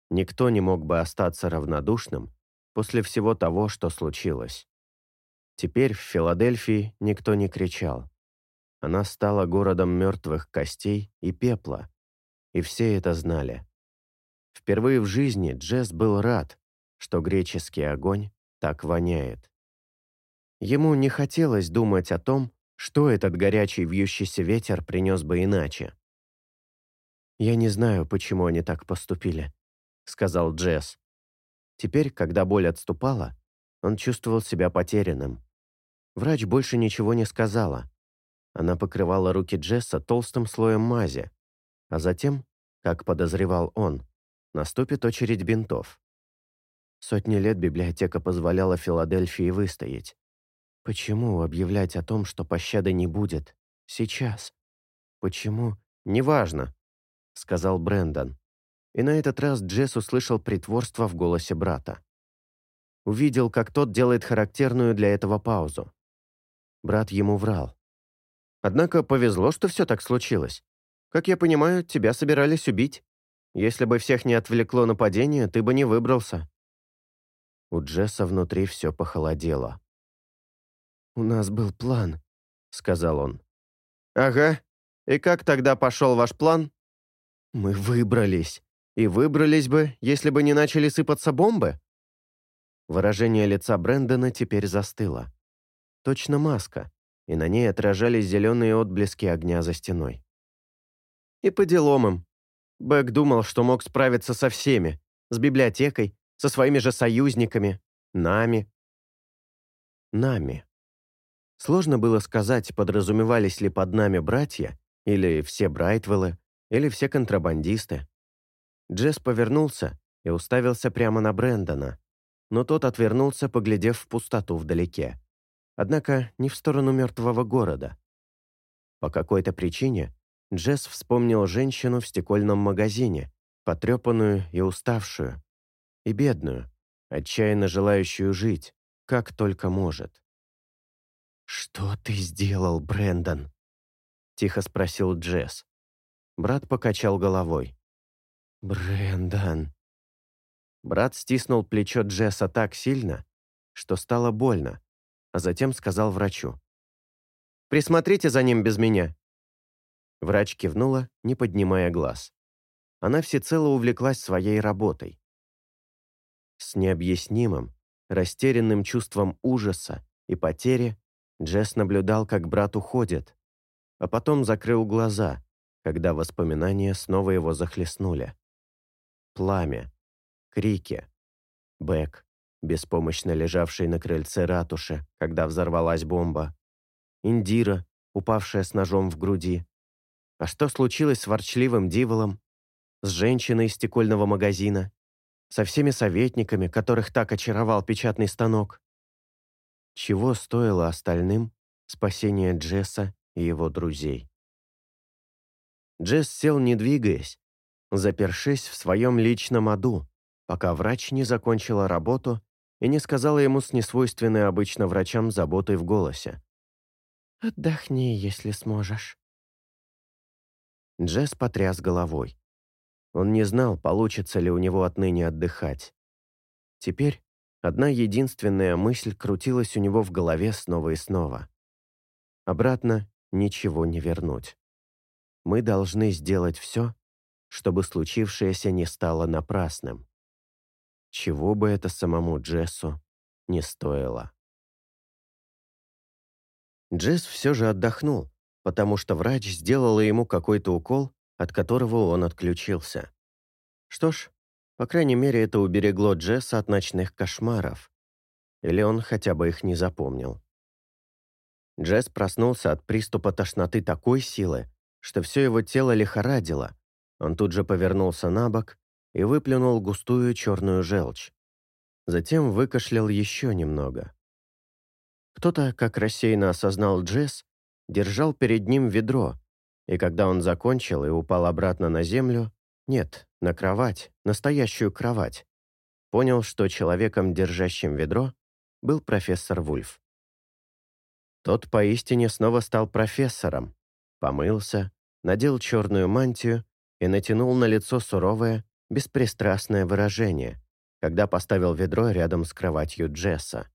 Никто не мог бы остаться равнодушным после всего того, что случилось. Теперь в Филадельфии никто не кричал. Она стала городом мертвых костей и пепла, и все это знали. Впервые в жизни Джесс был рад, что греческий огонь так воняет. Ему не хотелось думать о том, что этот горячий вьющийся ветер принес бы иначе. «Я не знаю, почему они так поступили», — сказал Джесс. Теперь, когда боль отступала, он чувствовал себя потерянным. Врач больше ничего не сказала, она покрывала руки Джесса толстым слоем мази, а затем, как подозревал он, наступит очередь бинтов. Сотни лет библиотека позволяла Филадельфии выстоять. Почему объявлять о том, что пощады не будет? Сейчас. Почему? Неважно, сказал Брендон. И на этот раз Джесс услышал притворство в голосе брата. Увидел, как тот делает характерную для этого паузу. Брат ему врал. Однако повезло, что все так случилось. Как я понимаю, тебя собирались убить. Если бы всех не отвлекло нападение, ты бы не выбрался». У Джесса внутри все похолодело. «У нас был план», — сказал он. «Ага. И как тогда пошел ваш план?» «Мы выбрались. И выбрались бы, если бы не начали сыпаться бомбы?» Выражение лица Брэндона теперь застыло. Точно маска, и на ней отражались зеленые отблески огня за стеной. И по делам им. Бэк думал, что мог справиться со всеми, с библиотекой, со своими же союзниками, нами. Нами. Сложно было сказать, подразумевались ли под нами братья, или все Брайтвеллы, или все контрабандисты. Джесс повернулся и уставился прямо на Брэндона, но тот отвернулся, поглядев в пустоту вдалеке. Однако не в сторону мертвого города. По какой-то причине Джесс вспомнил женщину в стекольном магазине, потрепанную и уставшую, и бедную, отчаянно желающую жить, как только может. «Что ты сделал, Брэндон?» — тихо спросил Джесс. Брат покачал головой. «Брэндон...» Брат стиснул плечо Джесса так сильно, что стало больно, а затем сказал врачу. «Присмотрите за ним без меня». Врач кивнула, не поднимая глаз. Она всецело увлеклась своей работой. С необъяснимым, растерянным чувством ужаса и потери Джесс наблюдал, как брат уходит, а потом закрыл глаза, когда воспоминания снова его захлестнули. Пламя, крики, Бэк, беспомощно лежавший на крыльце ратуши, когда взорвалась бомба, Индира, упавшая с ножом в груди. А что случилось с ворчливым диволом, с женщиной из стекольного магазина, со всеми советниками, которых так очаровал печатный станок? Чего стоило остальным спасение Джесса и его друзей? Джесс сел, не двигаясь, запершись в своем личном аду, пока врач не закончила работу и не сказала ему с несвойственной обычно врачам заботой в голосе. «Отдохни, если сможешь». Джесс потряс головой. Он не знал, получится ли у него отныне отдыхать. Теперь одна единственная мысль крутилась у него в голове снова и снова. Обратно ничего не вернуть. Мы должны сделать все, чтобы случившееся не стало напрасным чего бы это самому Джессу не стоило. Джесс все же отдохнул, потому что врач сделала ему какой-то укол, от которого он отключился. Что ж, по крайней мере, это уберегло Джесса от ночных кошмаров. Или он хотя бы их не запомнил. Джесс проснулся от приступа тошноты такой силы, что все его тело лихорадило. Он тут же повернулся на бок и выплюнул густую черную желчь. Затем выкашлял еще немного. Кто-то, как рассеянно осознал Джесс, держал перед ним ведро, и когда он закончил и упал обратно на землю, нет, на кровать, настоящую кровать, понял, что человеком, держащим ведро, был профессор Вульф. Тот поистине снова стал профессором, помылся, надел черную мантию и натянул на лицо суровое, беспристрастное выражение, когда поставил ведро рядом с кроватью Джесса.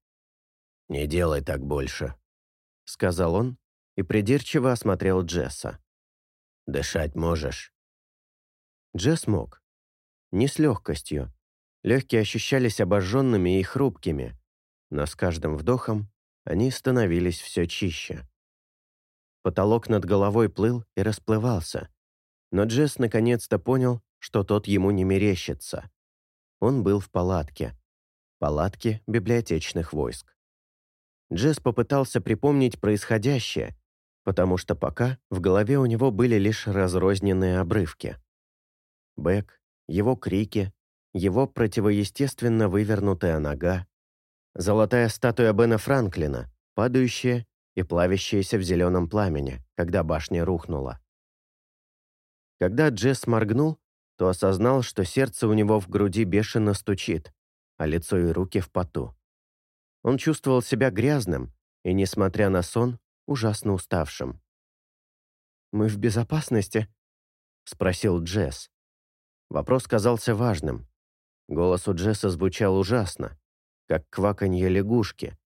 «Не делай так больше», — сказал он и придирчиво осмотрел Джесса. «Дышать можешь?» Джесс мог. Не с легкостью. Легкие ощущались обожженными и хрупкими, но с каждым вдохом они становились все чище. Потолок над головой плыл и расплывался, но Джесс наконец-то понял, что тот ему не мерещится. Он был в палатке. Палатке библиотечных войск. Джесс попытался припомнить происходящее, потому что пока в голове у него были лишь разрозненные обрывки. Бэк, его крики, его противоестественно вывернутая нога, золотая статуя Бена Франклина, падающая и плавящаяся в зеленом пламени, когда башня рухнула. Когда Джесс моргнул, то осознал, что сердце у него в груди бешено стучит, а лицо и руки в поту. Он чувствовал себя грязным и, несмотря на сон, ужасно уставшим. «Мы в безопасности?» — спросил Джесс. Вопрос казался важным. Голос у Джесса звучал ужасно, как кваканье лягушки,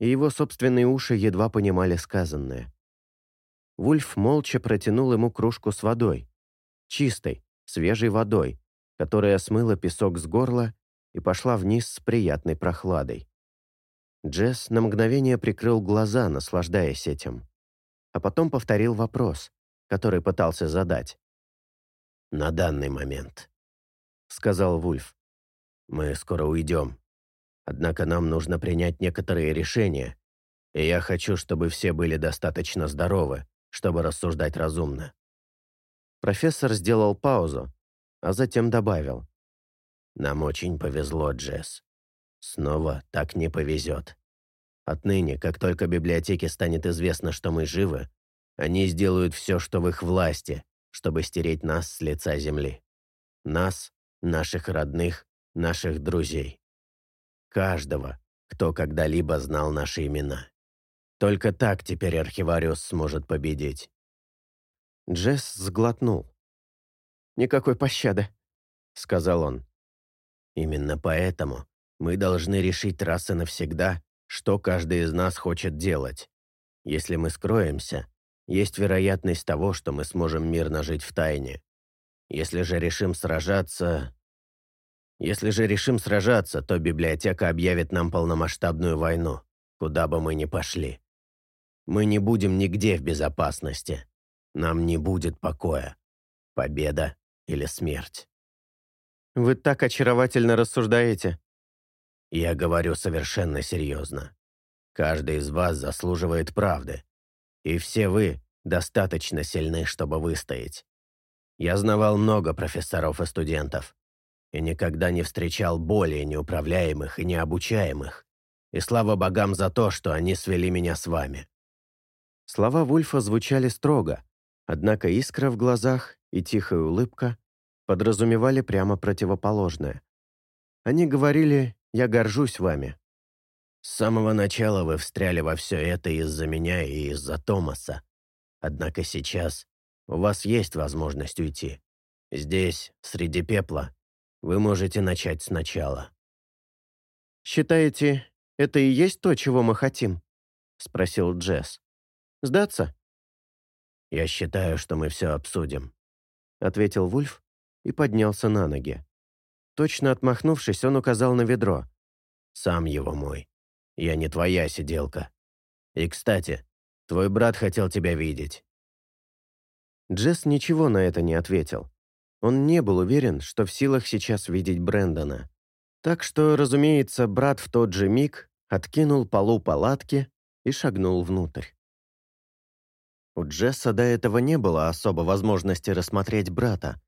и его собственные уши едва понимали сказанное. Вульф молча протянул ему кружку с водой, чистой, свежей водой, которая смыла песок с горла и пошла вниз с приятной прохладой. Джесс на мгновение прикрыл глаза, наслаждаясь этим, а потом повторил вопрос, который пытался задать. «На данный момент», — сказал Вульф. «Мы скоро уйдем. Однако нам нужно принять некоторые решения, и я хочу, чтобы все были достаточно здоровы, чтобы рассуждать разумно. Профессор сделал паузу, а затем добавил. «Нам очень повезло, Джесс. Снова так не повезет. Отныне, как только библиотеке станет известно, что мы живы, они сделают все, что в их власти, чтобы стереть нас с лица земли. Нас, наших родных, наших друзей. Каждого, кто когда-либо знал наши имена. Только так теперь архивариус сможет победить. Джесс сглотнул. «Никакой пощады», — сказал он. «Именно поэтому мы должны решить раз и навсегда, что каждый из нас хочет делать. Если мы скроемся, есть вероятность того, что мы сможем мирно жить в тайне. Если же решим сражаться... Если же решим сражаться, то библиотека объявит нам полномасштабную войну, куда бы мы ни пошли. Мы не будем нигде в безопасности. Нам не будет покоя. Победа или смерть. Вы так очаровательно рассуждаете. Я говорю совершенно серьезно. Каждый из вас заслуживает правды. И все вы достаточно сильны, чтобы выстоять. Я знавал много профессоров и студентов. И никогда не встречал более неуправляемых и необучаемых. И слава богам за то, что они свели меня с вами. Слова Вульфа звучали строго, Однако искра в глазах и тихая улыбка подразумевали прямо противоположное. Они говорили «я горжусь вами». «С самого начала вы встряли во все это из-за меня и из-за Томаса. Однако сейчас у вас есть возможность уйти. Здесь, среди пепла, вы можете начать сначала». «Считаете, это и есть то, чего мы хотим?» — спросил Джесс. «Сдаться?» «Я считаю, что мы все обсудим», — ответил Вульф и поднялся на ноги. Точно отмахнувшись, он указал на ведро. «Сам его мой. Я не твоя сиделка. И, кстати, Твой брат хотел тебя видеть». Джесс ничего на это не ответил. Он не был уверен, что в силах сейчас видеть Брэндона. Так что, разумеется, брат в тот же миг откинул полу палатки и шагнул внутрь. У Джесса до этого не было особо возможности рассмотреть брата,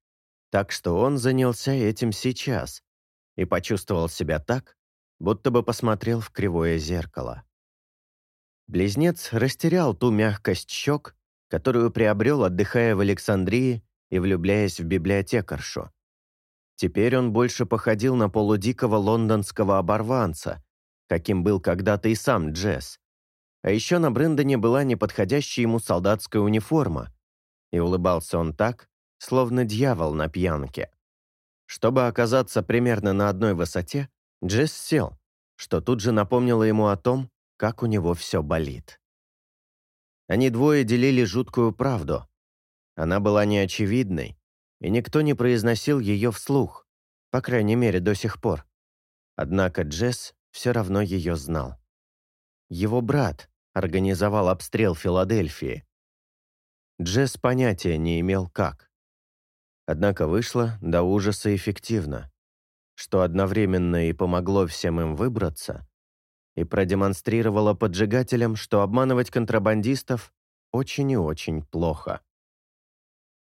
так что он занялся этим сейчас и почувствовал себя так, будто бы посмотрел в кривое зеркало. Близнец растерял ту мягкость щек, которую приобрел, отдыхая в Александрии и влюбляясь в библиотекаршу. Теперь он больше походил на полудикого лондонского оборванца, каким был когда-то и сам Джесс. А еще на Брэндоне была неподходящая ему солдатская униформа, и улыбался он так, словно дьявол на пьянке. Чтобы оказаться примерно на одной высоте, Джесс сел, что тут же напомнило ему о том, как у него все болит. Они двое делили жуткую правду. Она была неочевидной, и никто не произносил ее вслух, по крайней мере, до сих пор. Однако Джесс все равно ее знал. Его брат организовал обстрел Филадельфии. Джесс понятия не имел, как. Однако вышло до ужаса эффективно, что одновременно и помогло всем им выбраться, и продемонстрировало поджигателям, что обманывать контрабандистов очень и очень плохо.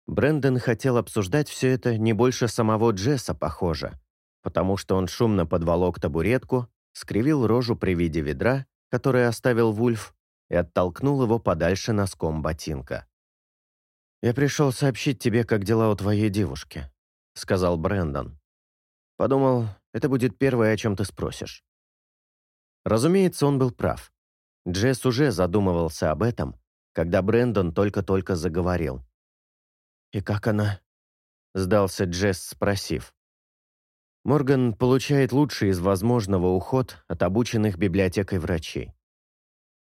Брэндон хотел обсуждать все это не больше самого Джесса, похоже, потому что он шумно подволок табуретку, скривил рожу при виде ведра, которое оставил Вульф, и оттолкнул его подальше носком ботинка. «Я пришел сообщить тебе, как дела у твоей девушки», — сказал Брэндон. «Подумал, это будет первое, о чем ты спросишь». Разумеется, он был прав. Джесс уже задумывался об этом, когда Брэндон только-только заговорил. «И как она?» — сдался Джесс, спросив. Морган получает лучший из возможного уход от обученных библиотекой врачей.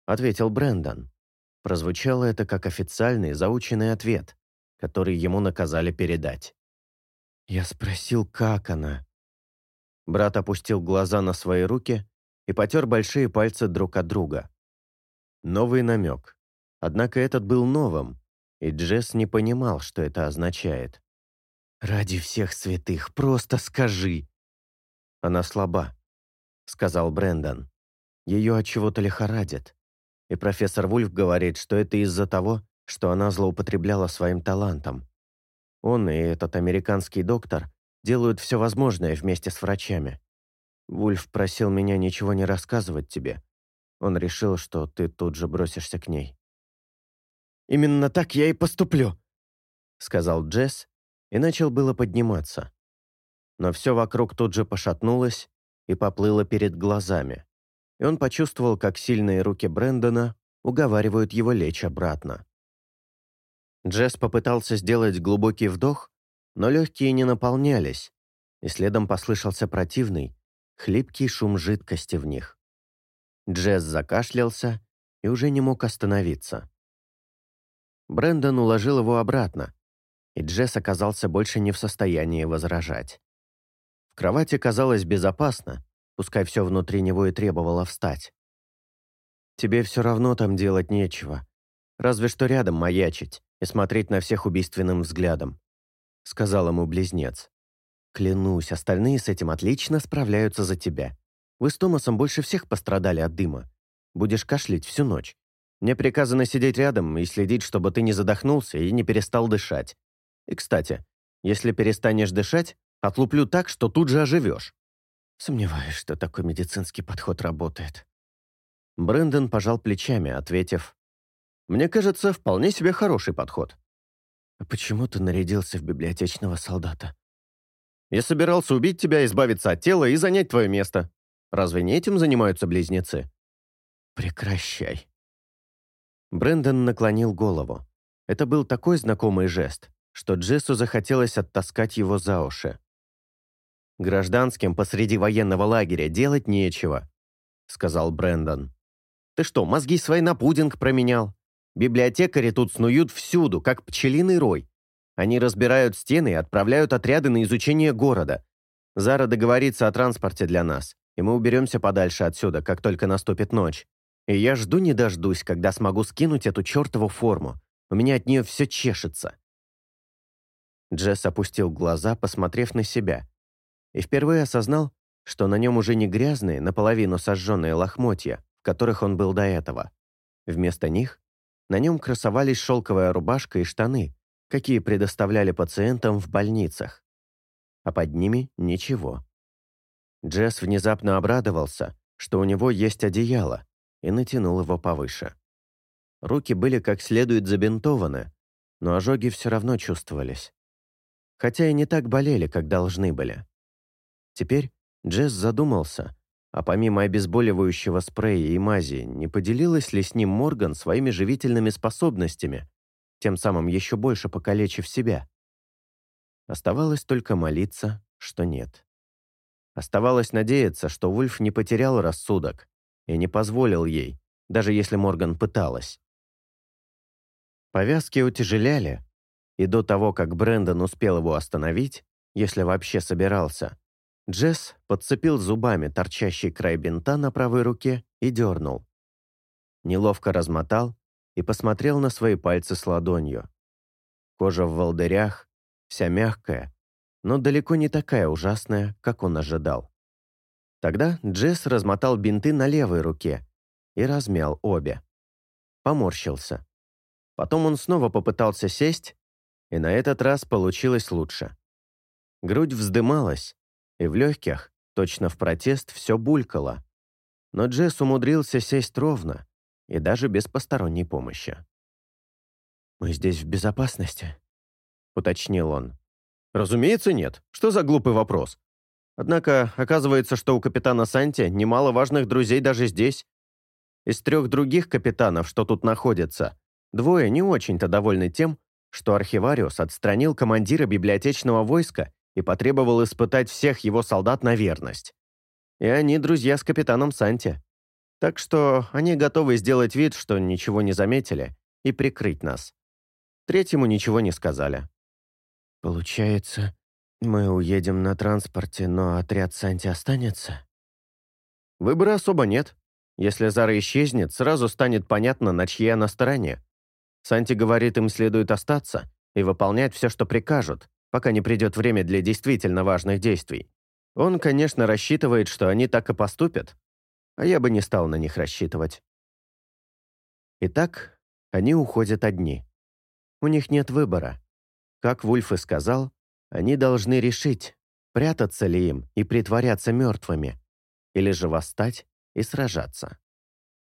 Ответил Брэндон. Прозвучало это как официальный заученный ответ, который ему наказали передать. Я спросил, как она. Брат опустил глаза на свои руки и потер большие пальцы друг от друга. Новый намек. Однако этот был новым, и Джесс не понимал, что это означает. «Ради всех святых, просто скажи!» «Она слаба», — сказал Брэндон. «Ее от чего-то лихорадит. И профессор Вульф говорит, что это из-за того, что она злоупотребляла своим талантом. Он и этот американский доктор делают все возможное вместе с врачами. Вульф просил меня ничего не рассказывать тебе. Он решил, что ты тут же бросишься к ней. «Именно так я и поступлю», — сказал Джесс и начал было подниматься. Но все вокруг тут же пошатнулось и поплыло перед глазами, и он почувствовал, как сильные руки Брэндона уговаривают его лечь обратно. Джесс попытался сделать глубокий вдох, но легкие не наполнялись, и следом послышался противный, хлипкий шум жидкости в них. Джесс закашлялся и уже не мог остановиться. Брэндон уложил его обратно, и Джесс оказался больше не в состоянии возражать. В кровати казалось безопасно, пускай все внутри него и требовало встать. «Тебе все равно там делать нечего, разве что рядом маячить и смотреть на всех убийственным взглядом», — сказал ему близнец. Клянусь, остальные с этим отлично справляются за тебя. Вы с Томасом больше всех пострадали от дыма. Будешь кашлять всю ночь. Мне приказано сидеть рядом и следить, чтобы ты не задохнулся и не перестал дышать. И, кстати, если перестанешь дышать, отлуплю так, что тут же оживешь. Сомневаюсь, что такой медицинский подход работает. Брэндон пожал плечами, ответив, «Мне кажется, вполне себе хороший подход». «А почему ты нарядился в библиотечного солдата?» Я собирался убить тебя, избавиться от тела и занять твое место. Разве не этим занимаются близнецы?» «Прекращай». Брэндон наклонил голову. Это был такой знакомый жест, что Джессу захотелось оттаскать его за уши. «Гражданским посреди военного лагеря делать нечего», — сказал Брэндон. «Ты что, мозги свои на пудинг променял? Библиотекари тут снуют всюду, как пчелиный рой. Они разбирают стены и отправляют отряды на изучение города. Зара договорится о транспорте для нас, и мы уберемся подальше отсюда, как только наступит ночь. И я жду не дождусь, когда смогу скинуть эту чертову форму. У меня от нее все чешется. Джесс опустил глаза, посмотрев на себя, и впервые осознал, что на нем уже не грязные, наполовину сожженные лохмотья, в которых он был до этого. Вместо них на нем красовались шелковая рубашка и штаны, какие предоставляли пациентам в больницах. А под ними ничего. Джесс внезапно обрадовался, что у него есть одеяло, и натянул его повыше. Руки были как следует забинтованы, но ожоги все равно чувствовались. Хотя и не так болели, как должны были. Теперь Джесс задумался, а помимо обезболивающего спрея и мази, не поделилась ли с ним Морган своими живительными способностями, тем самым еще больше покалечив себя? Оставалось только молиться, что нет. Оставалось надеяться, что Вульф не потерял рассудок и не позволил ей, даже если Морган пыталась. Повязки утяжеляли, и до того, как Брэндон успел его остановить, если вообще собирался, Джесс подцепил зубами торчащий край бинта на правой руке и дернул. Неловко размотал и посмотрел на свои пальцы с ладонью. Кожа в волдырях, вся мягкая, но далеко не такая ужасная, как он ожидал. Тогда Джесс размотал бинты на левой руке и размял обе. Поморщился. Потом он снова попытался сесть, и на этот раз получилось лучше. Грудь вздымалась, и в легких, точно в протест, все булькало. Но Джесс умудрился сесть ровно и даже без посторонней помощи. «Мы здесь в безопасности?» — уточнил он. «Разумеется, нет. Что за глупый вопрос? Однако оказывается, что у капитана Санти немало важных друзей даже здесь. Из трех других капитанов, что тут находятся, двое не очень-то довольны тем, что архивариус отстранил командира библиотечного войска и потребовал испытать всех его солдат на верность. И они друзья с капитаном Санти. Так что они готовы сделать вид, что ничего не заметили, и прикрыть нас. Третьему ничего не сказали. «Получается, мы уедем на транспорте, но отряд Санти останется?» Выбора особо нет. Если Зара исчезнет, сразу станет понятно, на чьей она стороне. Санти говорит, им следует остаться и выполнять все, что прикажут, пока не придет время для действительно важных действий. Он, конечно, рассчитывает, что они так и поступят, а я бы не стал на них рассчитывать. Итак, они уходят одни. У них нет выбора. Как Вульф и сказал, они должны решить, прятаться ли им и притворяться мертвыми, или же восстать и сражаться.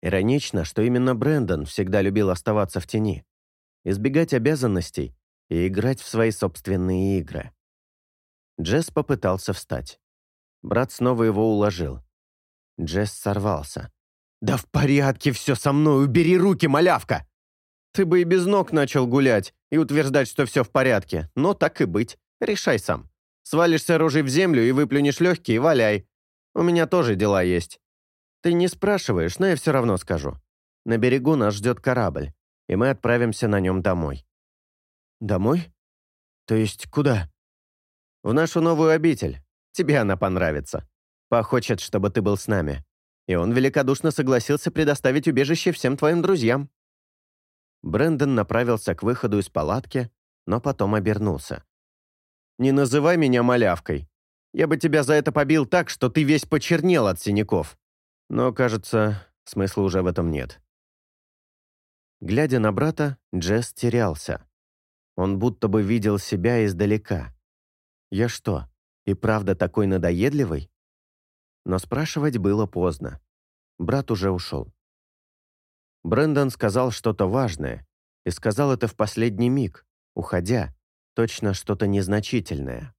Иронично, что именно Брэндон всегда любил оставаться в тени, избегать обязанностей и играть в свои собственные игры. Джесс попытался встать. Брат снова его уложил. Джесс сорвался. «Да в порядке все со мной, убери руки, малявка!» «Ты бы и без ног начал гулять и утверждать, что все в порядке, но так и быть, решай сам. Свалишься рожей в землю и выплюнешь легкие, валяй. У меня тоже дела есть. Ты не спрашиваешь, но я все равно скажу. На берегу нас ждет корабль, и мы отправимся на нем домой. «Домой? То есть куда?» «В нашу новую обитель. Тебе она понравится. Похочет, чтобы ты был с нами. И он великодушно согласился предоставить убежище всем твоим друзьям». Брэндон направился к выходу из палатки, но потом обернулся. «Не называй меня малявкой. Я бы тебя за это побил так, что ты весь почернел от синяков. Но, кажется, смысла уже в этом нет». Глядя на брата, Джесс терялся. Он будто бы видел себя издалека. «Я что, и правда такой надоедливый?» Но спрашивать было поздно. Брат уже ушел. Брэндон сказал что-то важное, и сказал это в последний миг, уходя, точно что-то незначительное.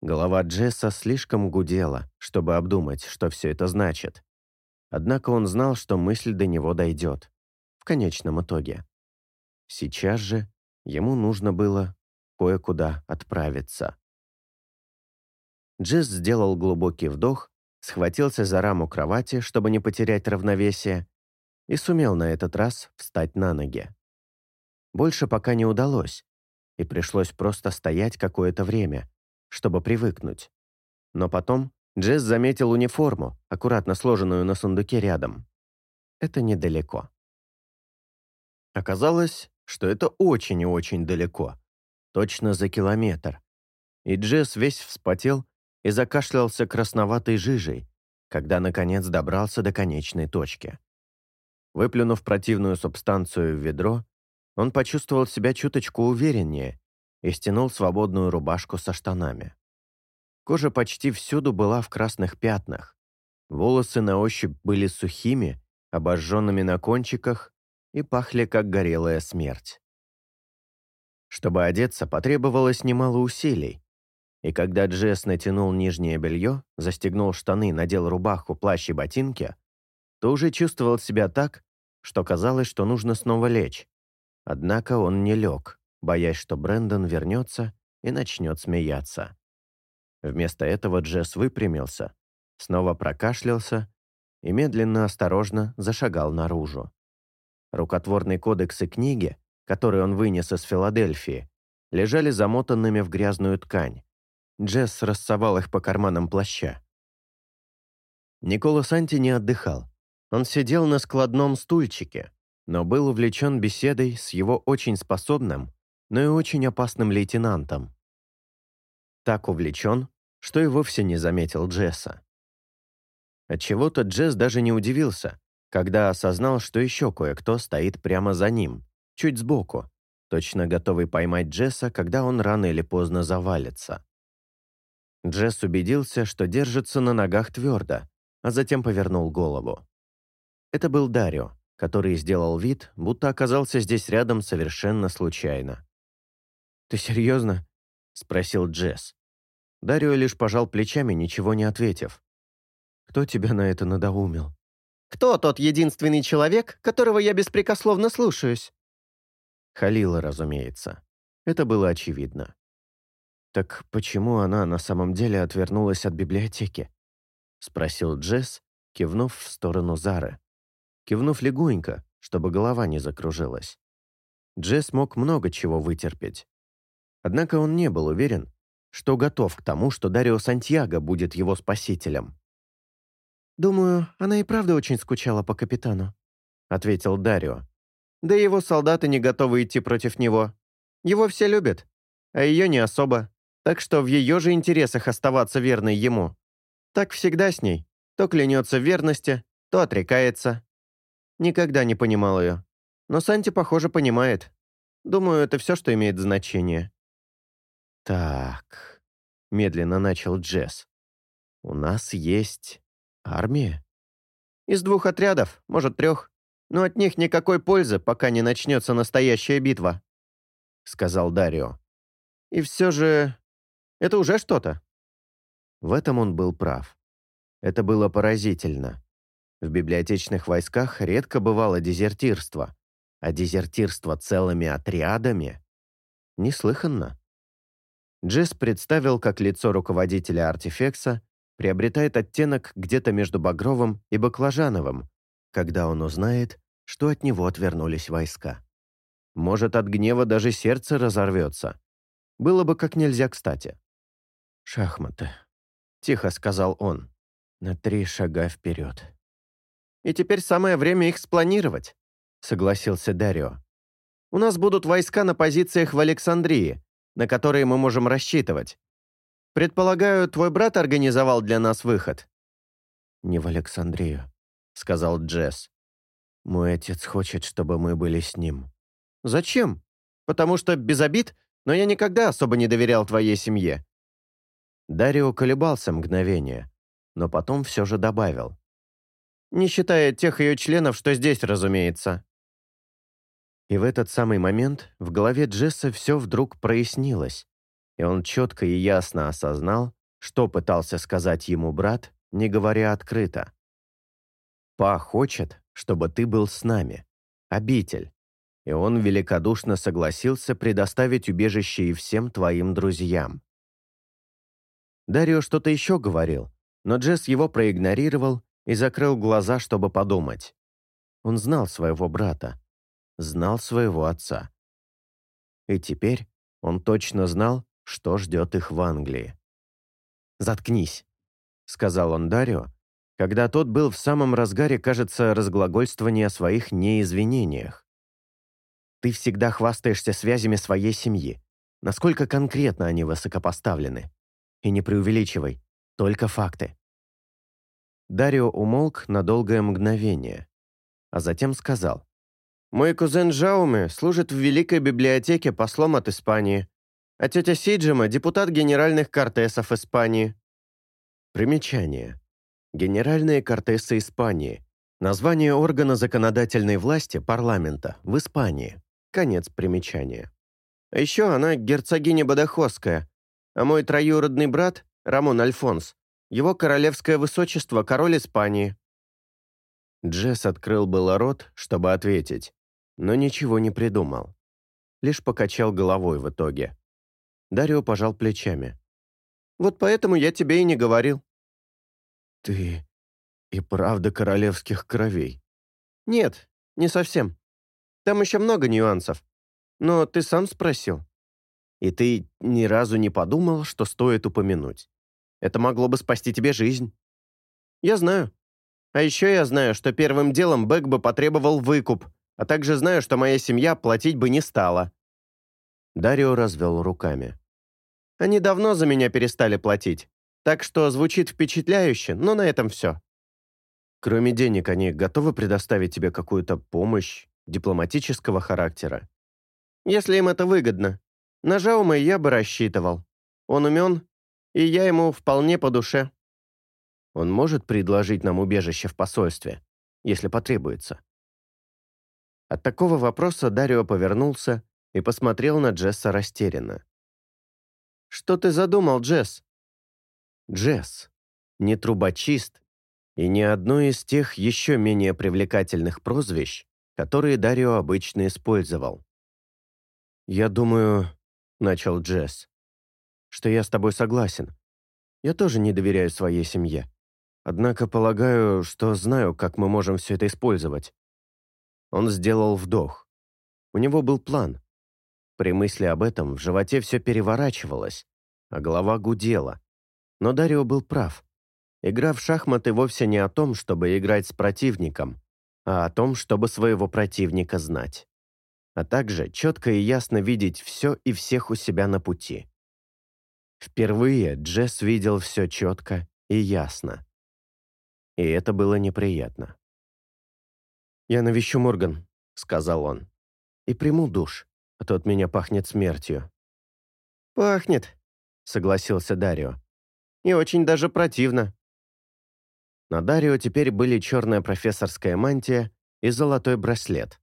Голова Джесса слишком гудела, чтобы обдумать, что все это значит. Однако он знал, что мысль до него дойдет. В конечном итоге. Сейчас же Ему нужно было кое-куда отправиться. Джесс сделал глубокий вдох, схватился за раму кровати, чтобы не потерять равновесие, и сумел на этот раз встать на ноги. Больше пока не удалось, и пришлось просто стоять какое-то время, чтобы привыкнуть. Но потом Джесс заметил униформу, аккуратно сложенную на сундуке рядом. это недалеко. Оказалось, что это очень и очень далеко, точно за километр. И Джесс весь вспотел и закашлялся красноватой жижей, когда, наконец, добрался до конечной точки. Выплюнув противную субстанцию в ведро, он почувствовал себя чуточку увереннее и стянул свободную рубашку со штанами. Кожа почти всюду была в красных пятнах. Волосы на ощупь были сухими, обожженными на кончиках и пахли, как горелая смерть. Чтобы одеться, потребовалось немало усилий, и когда Джесс натянул нижнее белье, застегнул штаны, надел рубаху, плащ и ботинки, то уже чувствовал себя так, что казалось, что нужно снова лечь. Однако он не лег, боясь, что Брэндон вернется и начнет смеяться. Вместо этого Джесс выпрямился, снова прокашлялся и медленно, осторожно зашагал наружу. Рукотворный кодекс и книги, которые он вынес из Филадельфии, лежали замотанными в грязную ткань. Джесс рассовал их по карманам плаща. Никола Санти не отдыхал. Он сидел на складном стульчике, но был увлечен беседой с его очень способным, но и очень опасным лейтенантом. Так увлечен, что и вовсе не заметил Джесса. Отчего-то Джесс даже не удивился, когда осознал, что еще кое-кто стоит прямо за ним, чуть сбоку, точно готовый поймать Джесса, когда он рано или поздно завалится. Джесс убедился, что держится на ногах твердо, а затем повернул голову. Это был Дарио, который сделал вид, будто оказался здесь рядом совершенно случайно. «Ты серьезно?» — спросил Джесс. Дарио лишь пожал плечами, ничего не ответив. «Кто тебя на это надоумил?» Кто тот единственный человек, которого я беспрекословно слушаюсь?» Халила, разумеется. Это было очевидно. «Так почему она на самом деле отвернулась от библиотеки?» — спросил Джесс, кивнув в сторону Зары. Кивнув легонько, чтобы голова не закружилась. Джесс мог много чего вытерпеть. Однако он не был уверен, что готов к тому, что Дарио Сантьяго будет его спасителем. «Думаю, она и правда очень скучала по капитану», — ответил Дарио. «Да его солдаты не готовы идти против него. Его все любят, а ее не особо, так что в ее же интересах оставаться верной ему. Так всегда с ней. То клянется в верности, то отрекается. Никогда не понимал ее. Но Санти, похоже, понимает. Думаю, это все, что имеет значение». «Так», — медленно начал Джесс. «У нас есть Армия? Из двух отрядов, может, трех. Но от них никакой пользы, пока не начнется настоящая битва», — сказал Дарио. «И все же... это уже что-то». В этом он был прав. Это было поразительно. В библиотечных войсках редко бывало дезертирство, а дезертирство целыми отрядами — неслыханно. Джесс представил, как лицо руководителя артефекса приобретает оттенок где-то между багровым и баклажановым, когда он узнает, что от него отвернулись войска. Может, от гнева даже сердце разорвется. Было бы как нельзя кстати. «Шахматы», — тихо сказал он, — «на три шага вперед». «И теперь самое время их спланировать», — согласился Дарио. «У нас будут войска на позициях в Александрии, на которые мы можем рассчитывать. Предполагаю, твой брат организовал для нас выход?» «Не в Александрию», — сказал Джесс. «Мой отец хочет, чтобы мы были с ним». «Зачем? Потому что без обид, но я никогда особо не доверял твоей семье». Дарио колебался мгновение, но потом все же добавил. «Не считая тех ее членов, что здесь, разумеется». И в этот самый момент в голове Джесса все вдруг прояснилось и он четко и ясно осознал, что пытался сказать ему брат, не говоря открыто. «Па хочет, чтобы ты был с нами, обитель, и он великодушно согласился предоставить убежище и всем твоим друзьям». Дарио что-то еще говорил, но Джесс его проигнорировал и закрыл глаза, чтобы подумать. Он знал своего брата, знал своего отца. И теперь он точно знал, что ждет их в Англии. «Заткнись», — сказал он Дарио, когда тот был в самом разгаре, кажется, разглагольствования о своих неизвинениях. «Ты всегда хвастаешься связями своей семьи. Насколько конкретно они высокопоставлены? И не преувеличивай, только факты». Дарио умолк на долгое мгновение, а затем сказал. «Мой кузен Жауме служит в Великой библиотеке послом от Испании, а тетя Сиджима – депутат генеральных кортесов Испании». Примечание. Генеральные кортесы Испании. Название органа законодательной власти парламента в Испании. Конец примечания. А еще она герцогиня Бадахосская, а мой троюродный брат, Рамон Альфонс, его королевское высочество, король Испании». Джесс открыл было рот, чтобы ответить, но ничего не придумал. Лишь покачал головой в итоге. Дарио пожал плечами. «Вот поэтому я тебе и не говорил». «Ты и правда королевских кровей?» «Нет, не совсем. Там еще много нюансов. Но ты сам спросил. И ты ни разу не подумал, что стоит упомянуть. Это могло бы спасти тебе жизнь». «Я знаю. А еще я знаю, что первым делом Бэк бы потребовал выкуп, а также знаю, что моя семья платить бы не стала». Дарио развел руками. «Они давно за меня перестали платить. Так что звучит впечатляюще, но на этом все. Кроме денег, они готовы предоставить тебе какую-то помощь дипломатического характера. Если им это выгодно. На Жаума я бы рассчитывал. Он умен, и я ему вполне по душе. Он может предложить нам убежище в посольстве, если потребуется. От такого вопроса Дарио повернулся и посмотрел на Джесса растерянно. «Что ты задумал, Джесс?» Джесс, не трубочист и не одно из тех еще менее привлекательных прозвищ, которые Дарио обычно использовал. «Я думаю», — начал Джесс, — «что я с тобой согласен. Я тоже не доверяю своей семье. Однако полагаю, что знаю, как мы можем все это использовать». Он сделал вдох. У него был план. При мысли об этом в животе все переворачивалось, а голова гудела. Но Дарио был прав. Игра в шахматы вовсе не о том, чтобы играть с противником, а о том, чтобы своего противника знать. А также четко и ясно видеть все и всех у себя на пути. Впервые Джесс видел все четко и ясно. И это было неприятно. «Я навещу Морган», — сказал он, — «и приму душ, а то от меня пахнет смертью». «Пахнет», — согласился Дарио. И очень даже противно. На Дарио теперь были черная профессорская мантия и золотой браслет.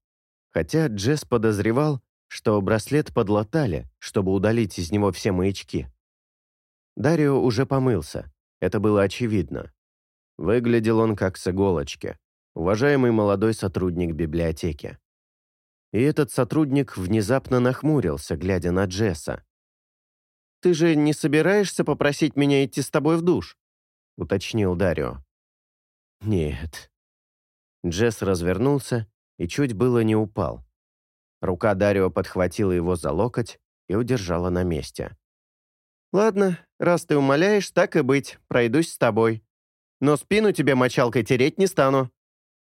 Хотя Джесс подозревал, что браслет подлатали, чтобы удалить из него все маячки. Дарио уже помылся, это было очевидно. Выглядел он как с иголочки, уважаемый молодой сотрудник библиотеки. И этот сотрудник внезапно нахмурился, глядя на Джесса, «Ты же не собираешься попросить меня идти с тобой в душ?» — уточнил Дарио. «Нет». Джесс развернулся и чуть было не упал. Рука Дарио подхватила его за локоть и удержала на месте. «Ладно, раз ты умоляешь, так и быть, пройдусь с тобой. Но спину тебе мочалкой тереть не стану».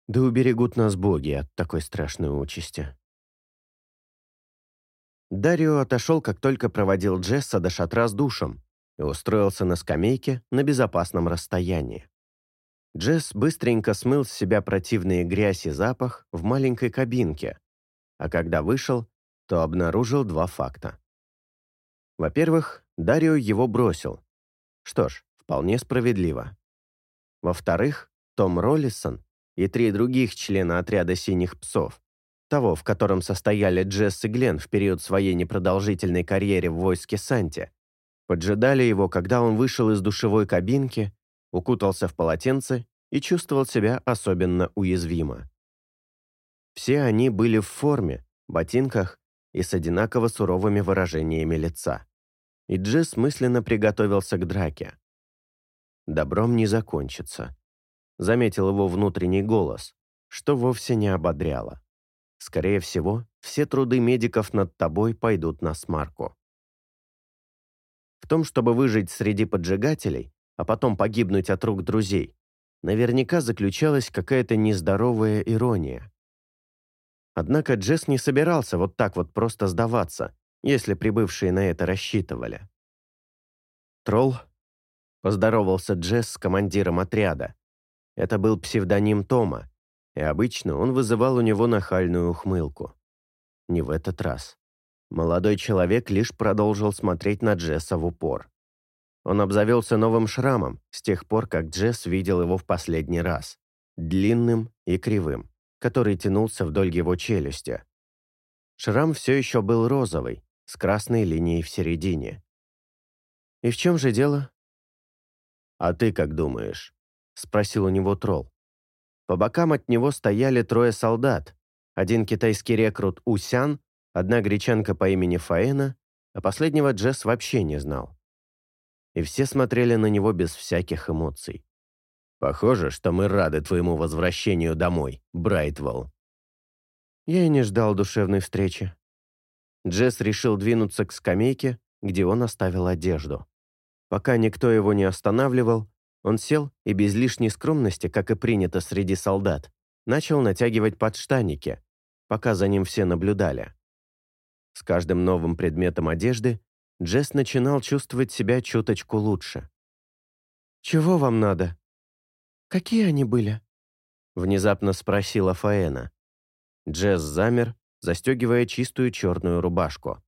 «Да уберегут нас боги от такой страшной участи», Дарио отошел, как только проводил Джесса до шатра с душем и устроился на скамейке на безопасном расстоянии. Джесс быстренько смыл с себя противные грязь и запах в маленькой кабинке, а когда вышел, то обнаружил два факта. Во-первых, Дарио его бросил. Что ж, вполне справедливо. Во-вторых, Том Роллисон и три других члена отряда «Синих псов» того, в котором состояли Джесс и Глен в период своей непродолжительной карьеры в войске Санти, поджидали его, когда он вышел из душевой кабинки, укутался в полотенце и чувствовал себя особенно уязвимо. Все они были в форме, ботинках и с одинаково суровыми выражениями лица. И Джесс мысленно приготовился к драке. «Добром не закончится», — заметил его внутренний голос, что вовсе не ободряло. Скорее всего, все труды медиков над тобой пойдут на смарку. В том, чтобы выжить среди поджигателей, а потом погибнуть от рук друзей, наверняка заключалась какая-то нездоровая ирония. Однако Джесс не собирался вот так вот просто сдаваться, если прибывшие на это рассчитывали. «Тролл?» — поздоровался Джесс с командиром отряда. Это был псевдоним Тома, и обычно он вызывал у него нахальную ухмылку. Не в этот раз. Молодой человек лишь продолжил смотреть на Джесса в упор. Он обзавелся новым шрамом с тех пор, как Джесс видел его в последний раз. Длинным и кривым, который тянулся вдоль его челюсти. Шрам все еще был розовый, с красной линией в середине. «И в чем же дело?» «А ты как думаешь?» — спросил у него тролл. По бокам от него стояли трое солдат. Один китайский рекрут Усян, одна гречанка по имени Фаэна, а последнего Джесс вообще не знал. И все смотрели на него без всяких эмоций. «Похоже, что мы рады твоему возвращению домой, Брайтвелл». Я и не ждал душевной встречи. Джесс решил двинуться к скамейке, где он оставил одежду. Пока никто его не останавливал, он сел и без лишней скромности, как и принято среди солдат, начал натягивать подштанники, пока за ним все наблюдали. С каждым новым предметом одежды Джесс начинал чувствовать себя чуточку лучше. «Чего вам надо?» «Какие они были?» Внезапно спросила Фаэна. Джесс замер, застегивая чистую черную рубашку.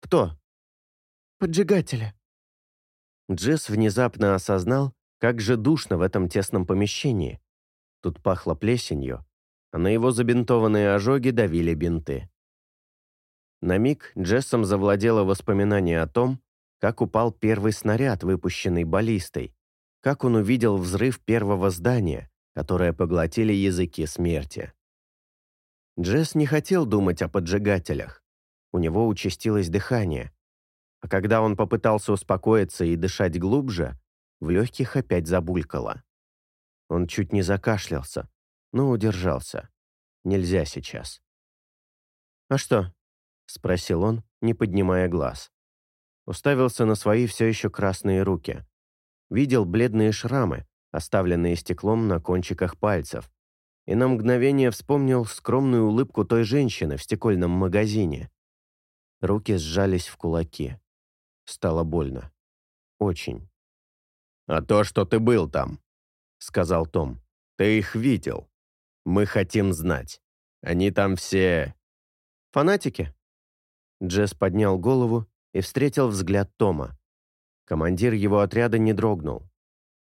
«Кто?» «Поджигатели». Джесс внезапно осознал, как же душно в этом тесном помещении. Тут пахло плесенью, а на его забинтованные ожоги давили бинты. На миг Джессом завладело воспоминание о том, как упал первый снаряд, выпущенный баллистой, как он увидел взрыв первого здания, которое поглотили языки смерти. Джесс не хотел думать о поджигателях. У него участилось дыхание. А когда он попытался успокоиться и дышать глубже, в легких опять забулькало. Он чуть не закашлялся, но удержался. Нельзя сейчас. «А что?» — спросил он, не поднимая глаз. Уставился на свои все еще красные руки. Видел бледные шрамы, оставленные стеклом на кончиках пальцев, и на мгновение вспомнил скромную улыбку той женщины в стекольном магазине. Руки сжались в кулаки. Стало больно. Очень. «А то, что ты был там», — сказал Том. «Ты их видел. Мы хотим знать. Они там все...» «Фанатики?» Джесс поднял голову и встретил взгляд Тома. Командир его отряда не дрогнул.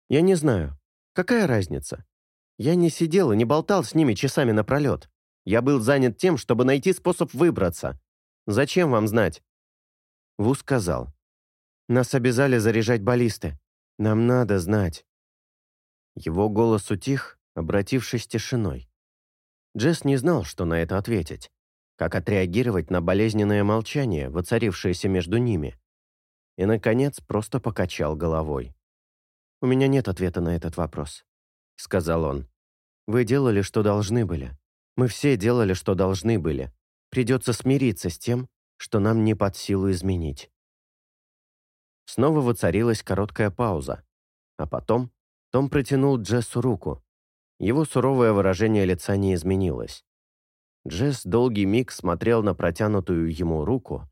«Я не знаю. Какая разница? Я не сидел и не болтал с ними часами напролет. Я был занят тем, чтобы найти способ выбраться. Зачем вам знать?» Ву сказал. «Нас обязали заряжать баллисты. Нам надо знать». Его голос утих, обратившись тишиной. Джесс не знал, что на это ответить. Как отреагировать на болезненное молчание, воцарившееся между ними. И, наконец, просто покачал головой. «У меня нет ответа на этот вопрос», — сказал он. «Вы делали, что должны были. Мы все делали, что должны были. Придется смириться с тем, что нам не под силу изменить». Снова воцарилась короткая пауза. А потом Том протянул Джессу руку. Его суровое выражение лица не изменилось. Джесс долгий миг смотрел на протянутую ему руку,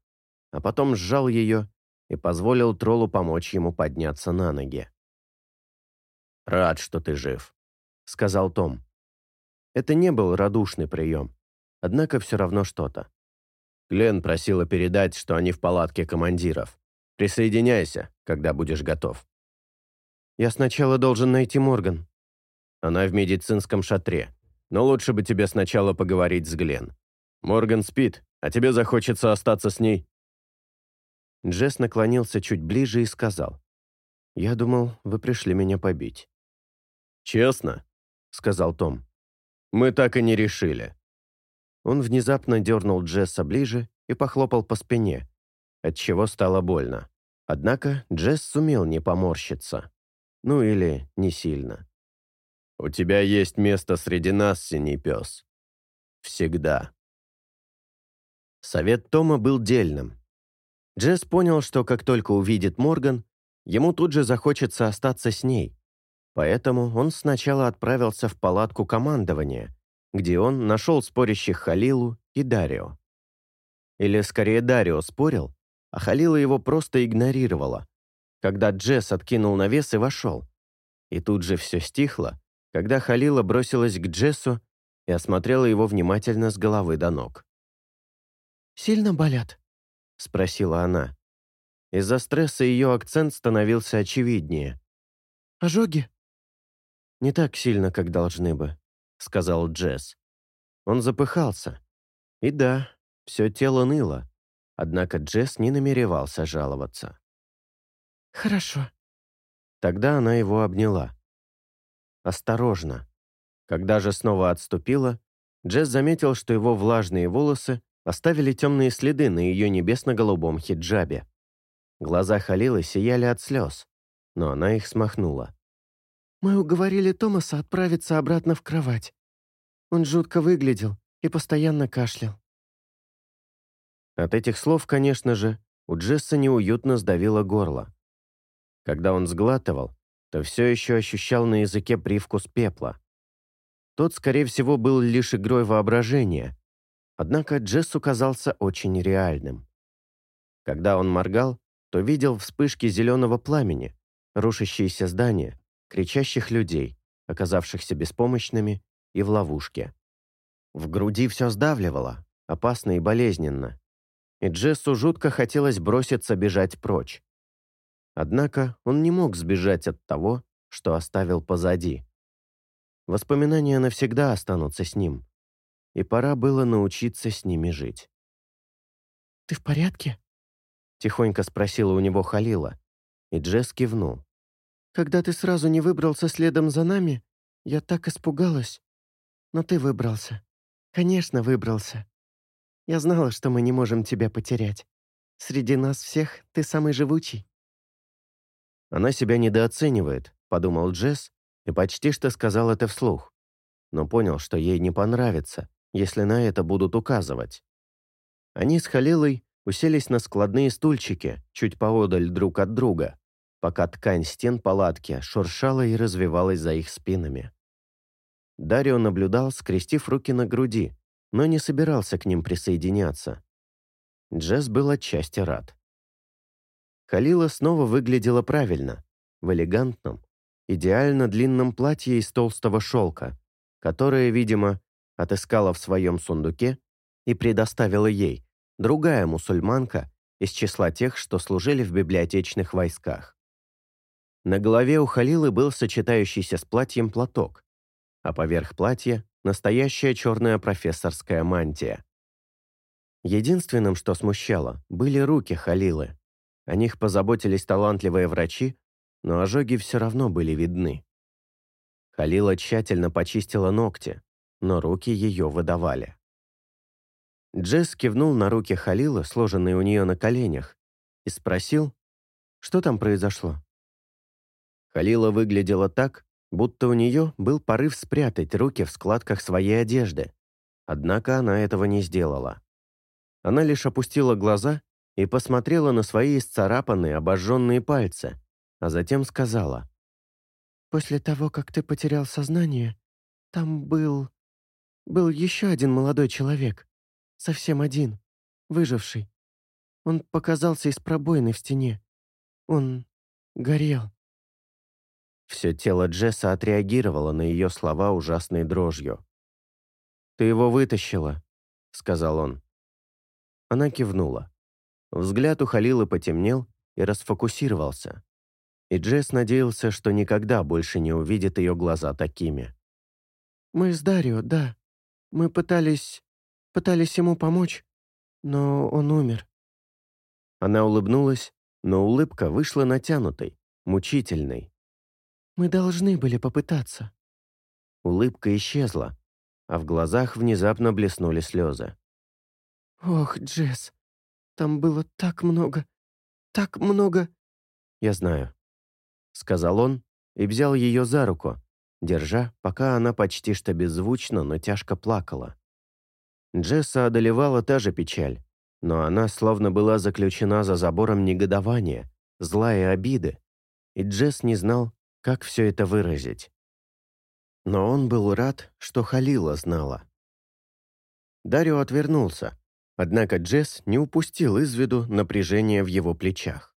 а потом сжал ее и позволил троллу помочь ему подняться на ноги. «Рад, что ты жив», — сказал Том. Это не был радушный прием, однако все равно что-то. Глен просила передать, что они в палатке командиров. Присоединяйся, когда будешь готов». «Я сначала должен найти Морган». «Она в медицинском шатре, но лучше бы тебе сначала поговорить с Глен. Морган спит, а тебе захочется остаться с ней». Джесс наклонился чуть ближе и сказал. «Я думал, вы пришли меня побить». «Честно?» — сказал Том. «Мы так и не решили». Он внезапно дернул Джесса ближе и похлопал по спине, отчего стало больно. Однако Джесс сумел не поморщиться. Ну или не сильно. «У тебя есть место среди нас, синий пес. Всегда». Совет Тома был дельным. Джесс понял, что как только увидит Морган, ему тут же захочется остаться с ней. Поэтому он сначала отправился в палатку командования, где он нашел спорящих Халилу и Дарио. Или скорее Дарио спорил, а Халила его просто игнорировала, когда Джесс откинул навес и вошел. И тут же все стихло, когда Халила бросилась к Джессу и осмотрела его внимательно с головы до ног. «Сильно болят?» — спросила она. Из-за стресса ее акцент становился очевиднее. «Ожоги?» «Не так сильно, как должны бы», — сказал Джесс. Он запыхался. И да, все тело ныло, однако Джесс не намеревался жаловаться. «Хорошо». Тогда она его обняла. Осторожно. Когда же снова отступила, Джесс заметил, что его влажные волосы оставили темные следы на ее небесно-голубом хиджабе. Глаза Халилы сияли от слез, но она их смахнула. «Мы уговорили Томаса отправиться обратно в кровать. Он жутко выглядел и постоянно кашлял». От этих слов, конечно же, у Джесса неуютно сдавило горло. Когда он сглатывал, то все еще ощущал на языке привкус пепла. Тот, скорее всего, был лишь игрой воображения, однако Джесс казался очень реальным. Когда он моргал, то видел вспышки зеленого пламени, рушащиеся здания, кричащих людей, оказавшихся беспомощными и в ловушке. В груди все сдавливало, опасно и болезненно, и Джессу жутко хотелось броситься бежать прочь. Однако он не мог сбежать от того, что оставил позади. Воспоминания навсегда останутся с ним, и пора было научиться с ними жить. «Ты в порядке?» — тихонько спросила у него Халила, и Джесс кивнул. «Когда ты сразу не выбрался следом за нами, я так испугалась. Но ты выбрался. Конечно, выбрался. Я знала, что мы не можем тебя потерять. Среди нас всех ты самый живучий». «Она себя недооценивает», — подумал Джесс, и почти что сказал это вслух, но понял, что ей не понравится, если на это будут указывать. Они с Халилой уселись на складные стульчики, чуть поодаль друг от друга, пока ткань стен палатки шуршала и развивалась за их спинами. Дарио наблюдал, скрестив руки на груди, но не собирался к ним присоединяться. Джесс был отчасти рад. Халила снова выглядела правильно, в элегантном, идеально длинном платье из толстого шелка, которое, видимо, отыскала в своем сундуке и предоставила ей, другая мусульманка из числа тех, что служили в библиотечных войсках. На голове у Халилы был сочетающийся с платьем платок, а поверх платья – настоящая черная профессорская мантия. Единственным, что смущало, были руки Халилы. О них позаботились талантливые врачи, но ожоги все равно были видны. Халила тщательно почистила ногти, но руки ее выдавали. Джесс кивнул на руки Халила, сложенные у нее на коленях, и спросил, что там произошло. Халила выглядела так, будто у нее был порыв спрятать руки в складках своей одежды, однако она этого не сделала. Она лишь опустила глаза и посмотрела на свои исцарапанные, обожженные пальцы, а затем сказала. «После того, как ты потерял сознание, там был... был еще один молодой человек. Совсем один, выживший. Он показался из пробоины в стене. Он горел. Все тело Джесса отреагировало на ее слова ужасной дрожью. «Ты его вытащила», — сказал он. Она кивнула. Взгляд у Халилы потемнел и расфокусировался. И Джесс надеялся, что никогда больше не увидит ее глаза такими. «Мы с Дарио, да. Мы пытались Пытались ему помочь, но он умер». Она улыбнулась, но улыбка вышла натянутой, мучительной. «Мы должны были попытаться». Улыбка исчезла, а в глазах внезапно блеснули слезы. «Ох, Джесс, там было так много, так много...» «Я знаю», — сказал он и взял ее за руку, держа, пока она почти что беззвучно, но тяжко плакала. Джесса одолевала та же печаль, но она словно была заключена за забором негодования, зла и обиды, и Джесс не знал, как все это выразить. Но он был рад, что Халила знала. Дарио отвернулся, однако Джесс не упустил из виду напряжение в его плечах.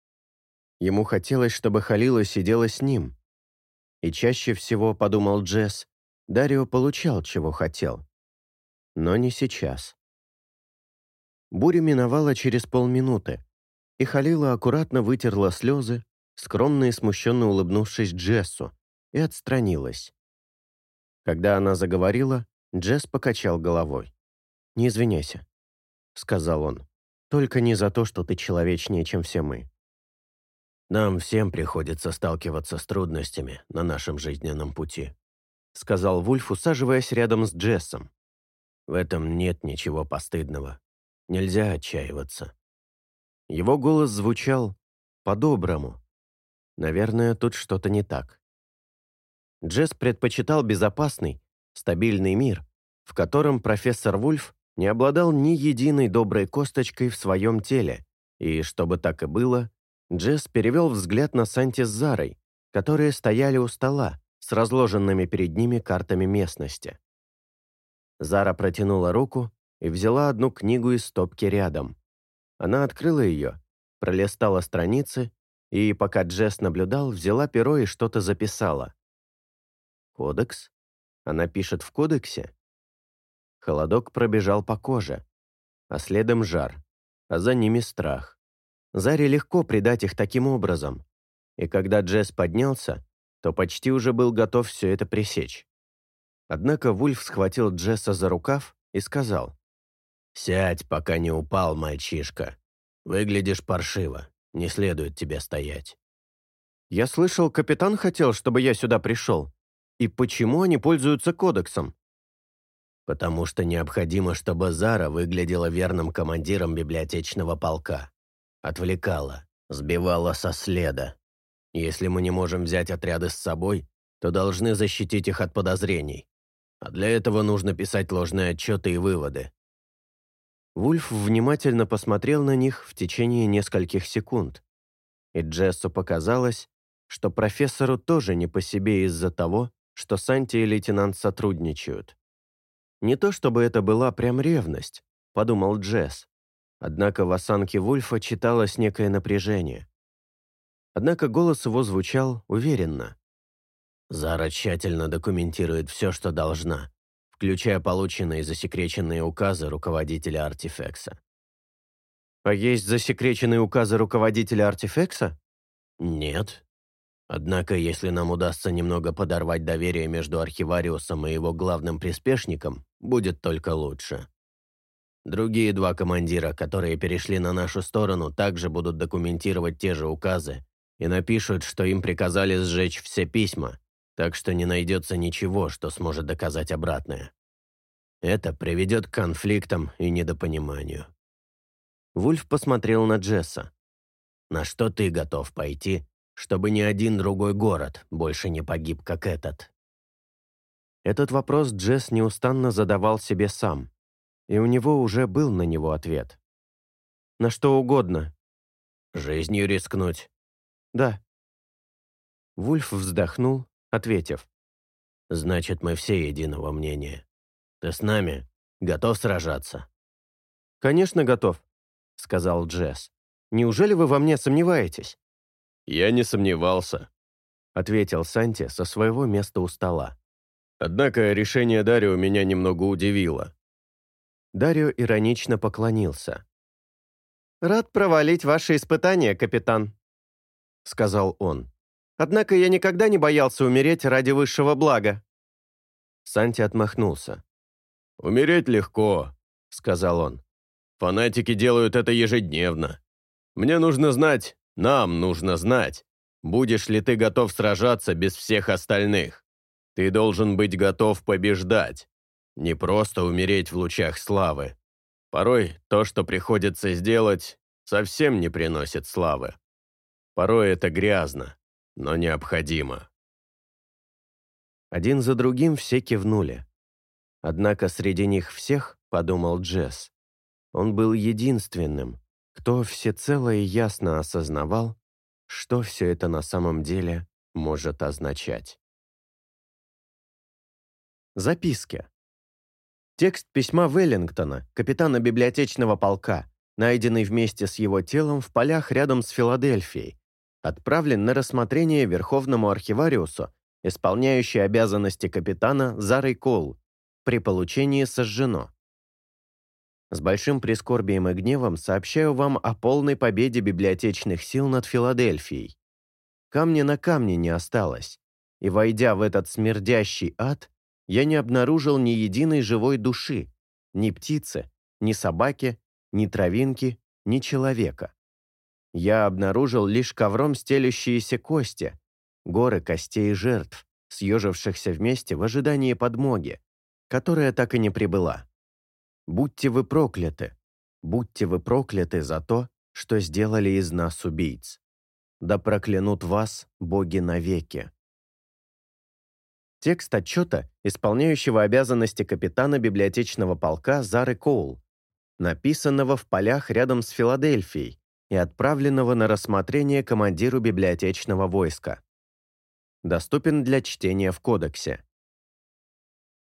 Ему хотелось, чтобы Халила сидела с ним. И чаще всего, подумал Джесс, Дарио получал, чего хотел. Но не сейчас. Буря миновала через полминуты, и Халила аккуратно вытерла слезы, скромно и смущенно улыбнувшись Джессу, и отстранилась. Когда она заговорила, Джесс покачал головой. «Не извиняйся», — сказал он. «Только не за то, что ты человечнее, чем все мы». «Нам всем приходится сталкиваться с трудностями на нашем жизненном пути», — сказал Вульф, усаживаясь рядом с Джессом. «В этом нет ничего постыдного. Нельзя отчаиваться». Его голос звучал по-доброму. Наверное, тут что-то не так. Джесс предпочитал безопасный, стабильный мир, в котором профессор Вульф не обладал ни единой доброй косточкой в своем теле, и, чтобы так и было, Джесс перевел взгляд на Санти с Зарой, которые стояли у стола с разложенными перед ними картами местности. Зара протянула руку и взяла одну книгу из стопки рядом. Она открыла ее, пролистала страницы и, пока Джесс наблюдал, взяла перо и что-то записала. Кодекс? Она пишет в кодексе? Холодок пробежал по коже, а следом жар, а за ними страх. Заре легко предать их таким образом, и когда Джесс поднялся, то почти уже был готов все это пресечь. Однако Вульф схватил Джесса за рукав и сказал, «Сядь, пока не упал, мальчишка. Выглядишь паршиво, не следует тебе стоять». «Я слышал, капитан хотел, чтобы я сюда пришел», и почему они пользуются кодексом? Потому что необходимо, чтобы Зара выглядела верным командиром библиотечного полка. Отвлекала, сбивала со следа. Если мы не можем взять отряды с собой, то должны защитить их от подозрений. А для этого нужно писать ложные отчеты и выводы. Вульф внимательно посмотрел на них в течение нескольких секунд. И Джессу показалось, что профессору тоже не по себе из-за того, что Санти и лейтенант сотрудничают. Не то чтобы это была прям ревность, подумал Джесс. Однако в осанке Вульфа читалось некое напряжение. Однако голос его звучал уверенно. «Зара тщательно документирует все, что должна, включая полученные засекреченные указы руководителя Артифекса». «А есть засекреченные указы руководителя Артифекса?» «Нет, Однако, если нам удастся немного подорвать доверие между архивариусом и его главным приспешником, будет только лучше. Другие два командира, которые перешли на нашу сторону, также будут документировать те же указы и напишут, что им приказали сжечь все письма, так что не найдется ничего, что сможет доказать обратное. Это приведет к конфликтам и недопониманию. Вульф посмотрел на Джесса. «На что ты готов пойти, чтобы ни один другой город больше не погиб, как этот? Этот вопрос Джесс неустанно задавал себе сам, и у него уже был на него ответ. «На что угодно». «Жизнью рискнуть?» «Да». Вульф вздохнул, ответив. «Значит, мы все единого мнения. Ты с нами? Готов сражаться?» «Конечно, готов», — сказал Джесс. «Неужели вы во мне сомневаетесь?» «Я не сомневался», — ответил Санти со своего места у стола. «Однако решение Дарио меня немного удивило». Дарио иронично поклонился. «Рад провалить ваши испытания, капитан», — сказал он. «Однако я никогда не боялся умереть ради высшего блага». Санти отмахнулся. «Умереть легко», — сказал он. «Фанатики делают это ежедневно. Мне нужно знать, нам нужно знать, будешь ли ты готов сражаться без всех остальных. Ты должен быть готов побеждать, не просто умереть в лучах славы. Порой то, что приходится сделать, совсем не приносит славы. Порой это грязно, но необходимо. Один за другим все кивнули. Однако среди них всех, подумал Джесс, он был единственным, кто всецело и ясно осознавал, что все это на самом деле может означать. Записки. Текст письма Веллингтона, капитана библиотечного полка, найденный вместе с его телом в полях рядом с Филадельфией, отправлен на рассмотрение Верховному архивариусу, исполняющей обязанности капитана Зарой Кол, при получении сожжено. С большим прискорбием и гневом сообщаю вам о полной победе библиотечных сил над Филадельфией. Камня на камне не осталось, и, войдя в этот смердящий ад, я не обнаружил ни единой живой души, ни птицы, ни собаки, ни травинки, ни человека. Я обнаружил лишь ковром стелющиеся кости, горы костей жертв, съежившихся вместе в ожидании подмоги, которая так и не прибыла. Будьте вы прокляты, будьте вы прокляты за то, что сделали из нас убийц. Да проклянут вас боги навеки. Текст отчета, исполняющего обязанности капитана библиотечного полка Зары Коул, написанного в полях рядом с Филадельфией и отправленного на рассмотрение командиру библиотечного войска. Доступен для чтения в кодексе.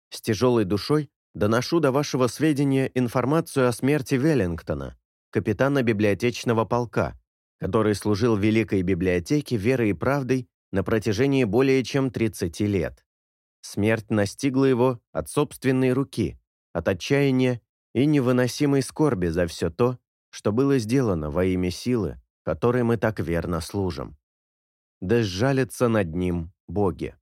С тяжелой душой доношу до вашего сведения информацию о смерти Веллингтона, капитана библиотечного полка, который служил в Великой библиотеке верой и правдой на протяжении более чем 30 лет. Смерть настигла его от собственной руки, от отчаяния и невыносимой скорби за все то, что было сделано во имя силы, которой мы так верно служим. Да сжалятся над ним боги.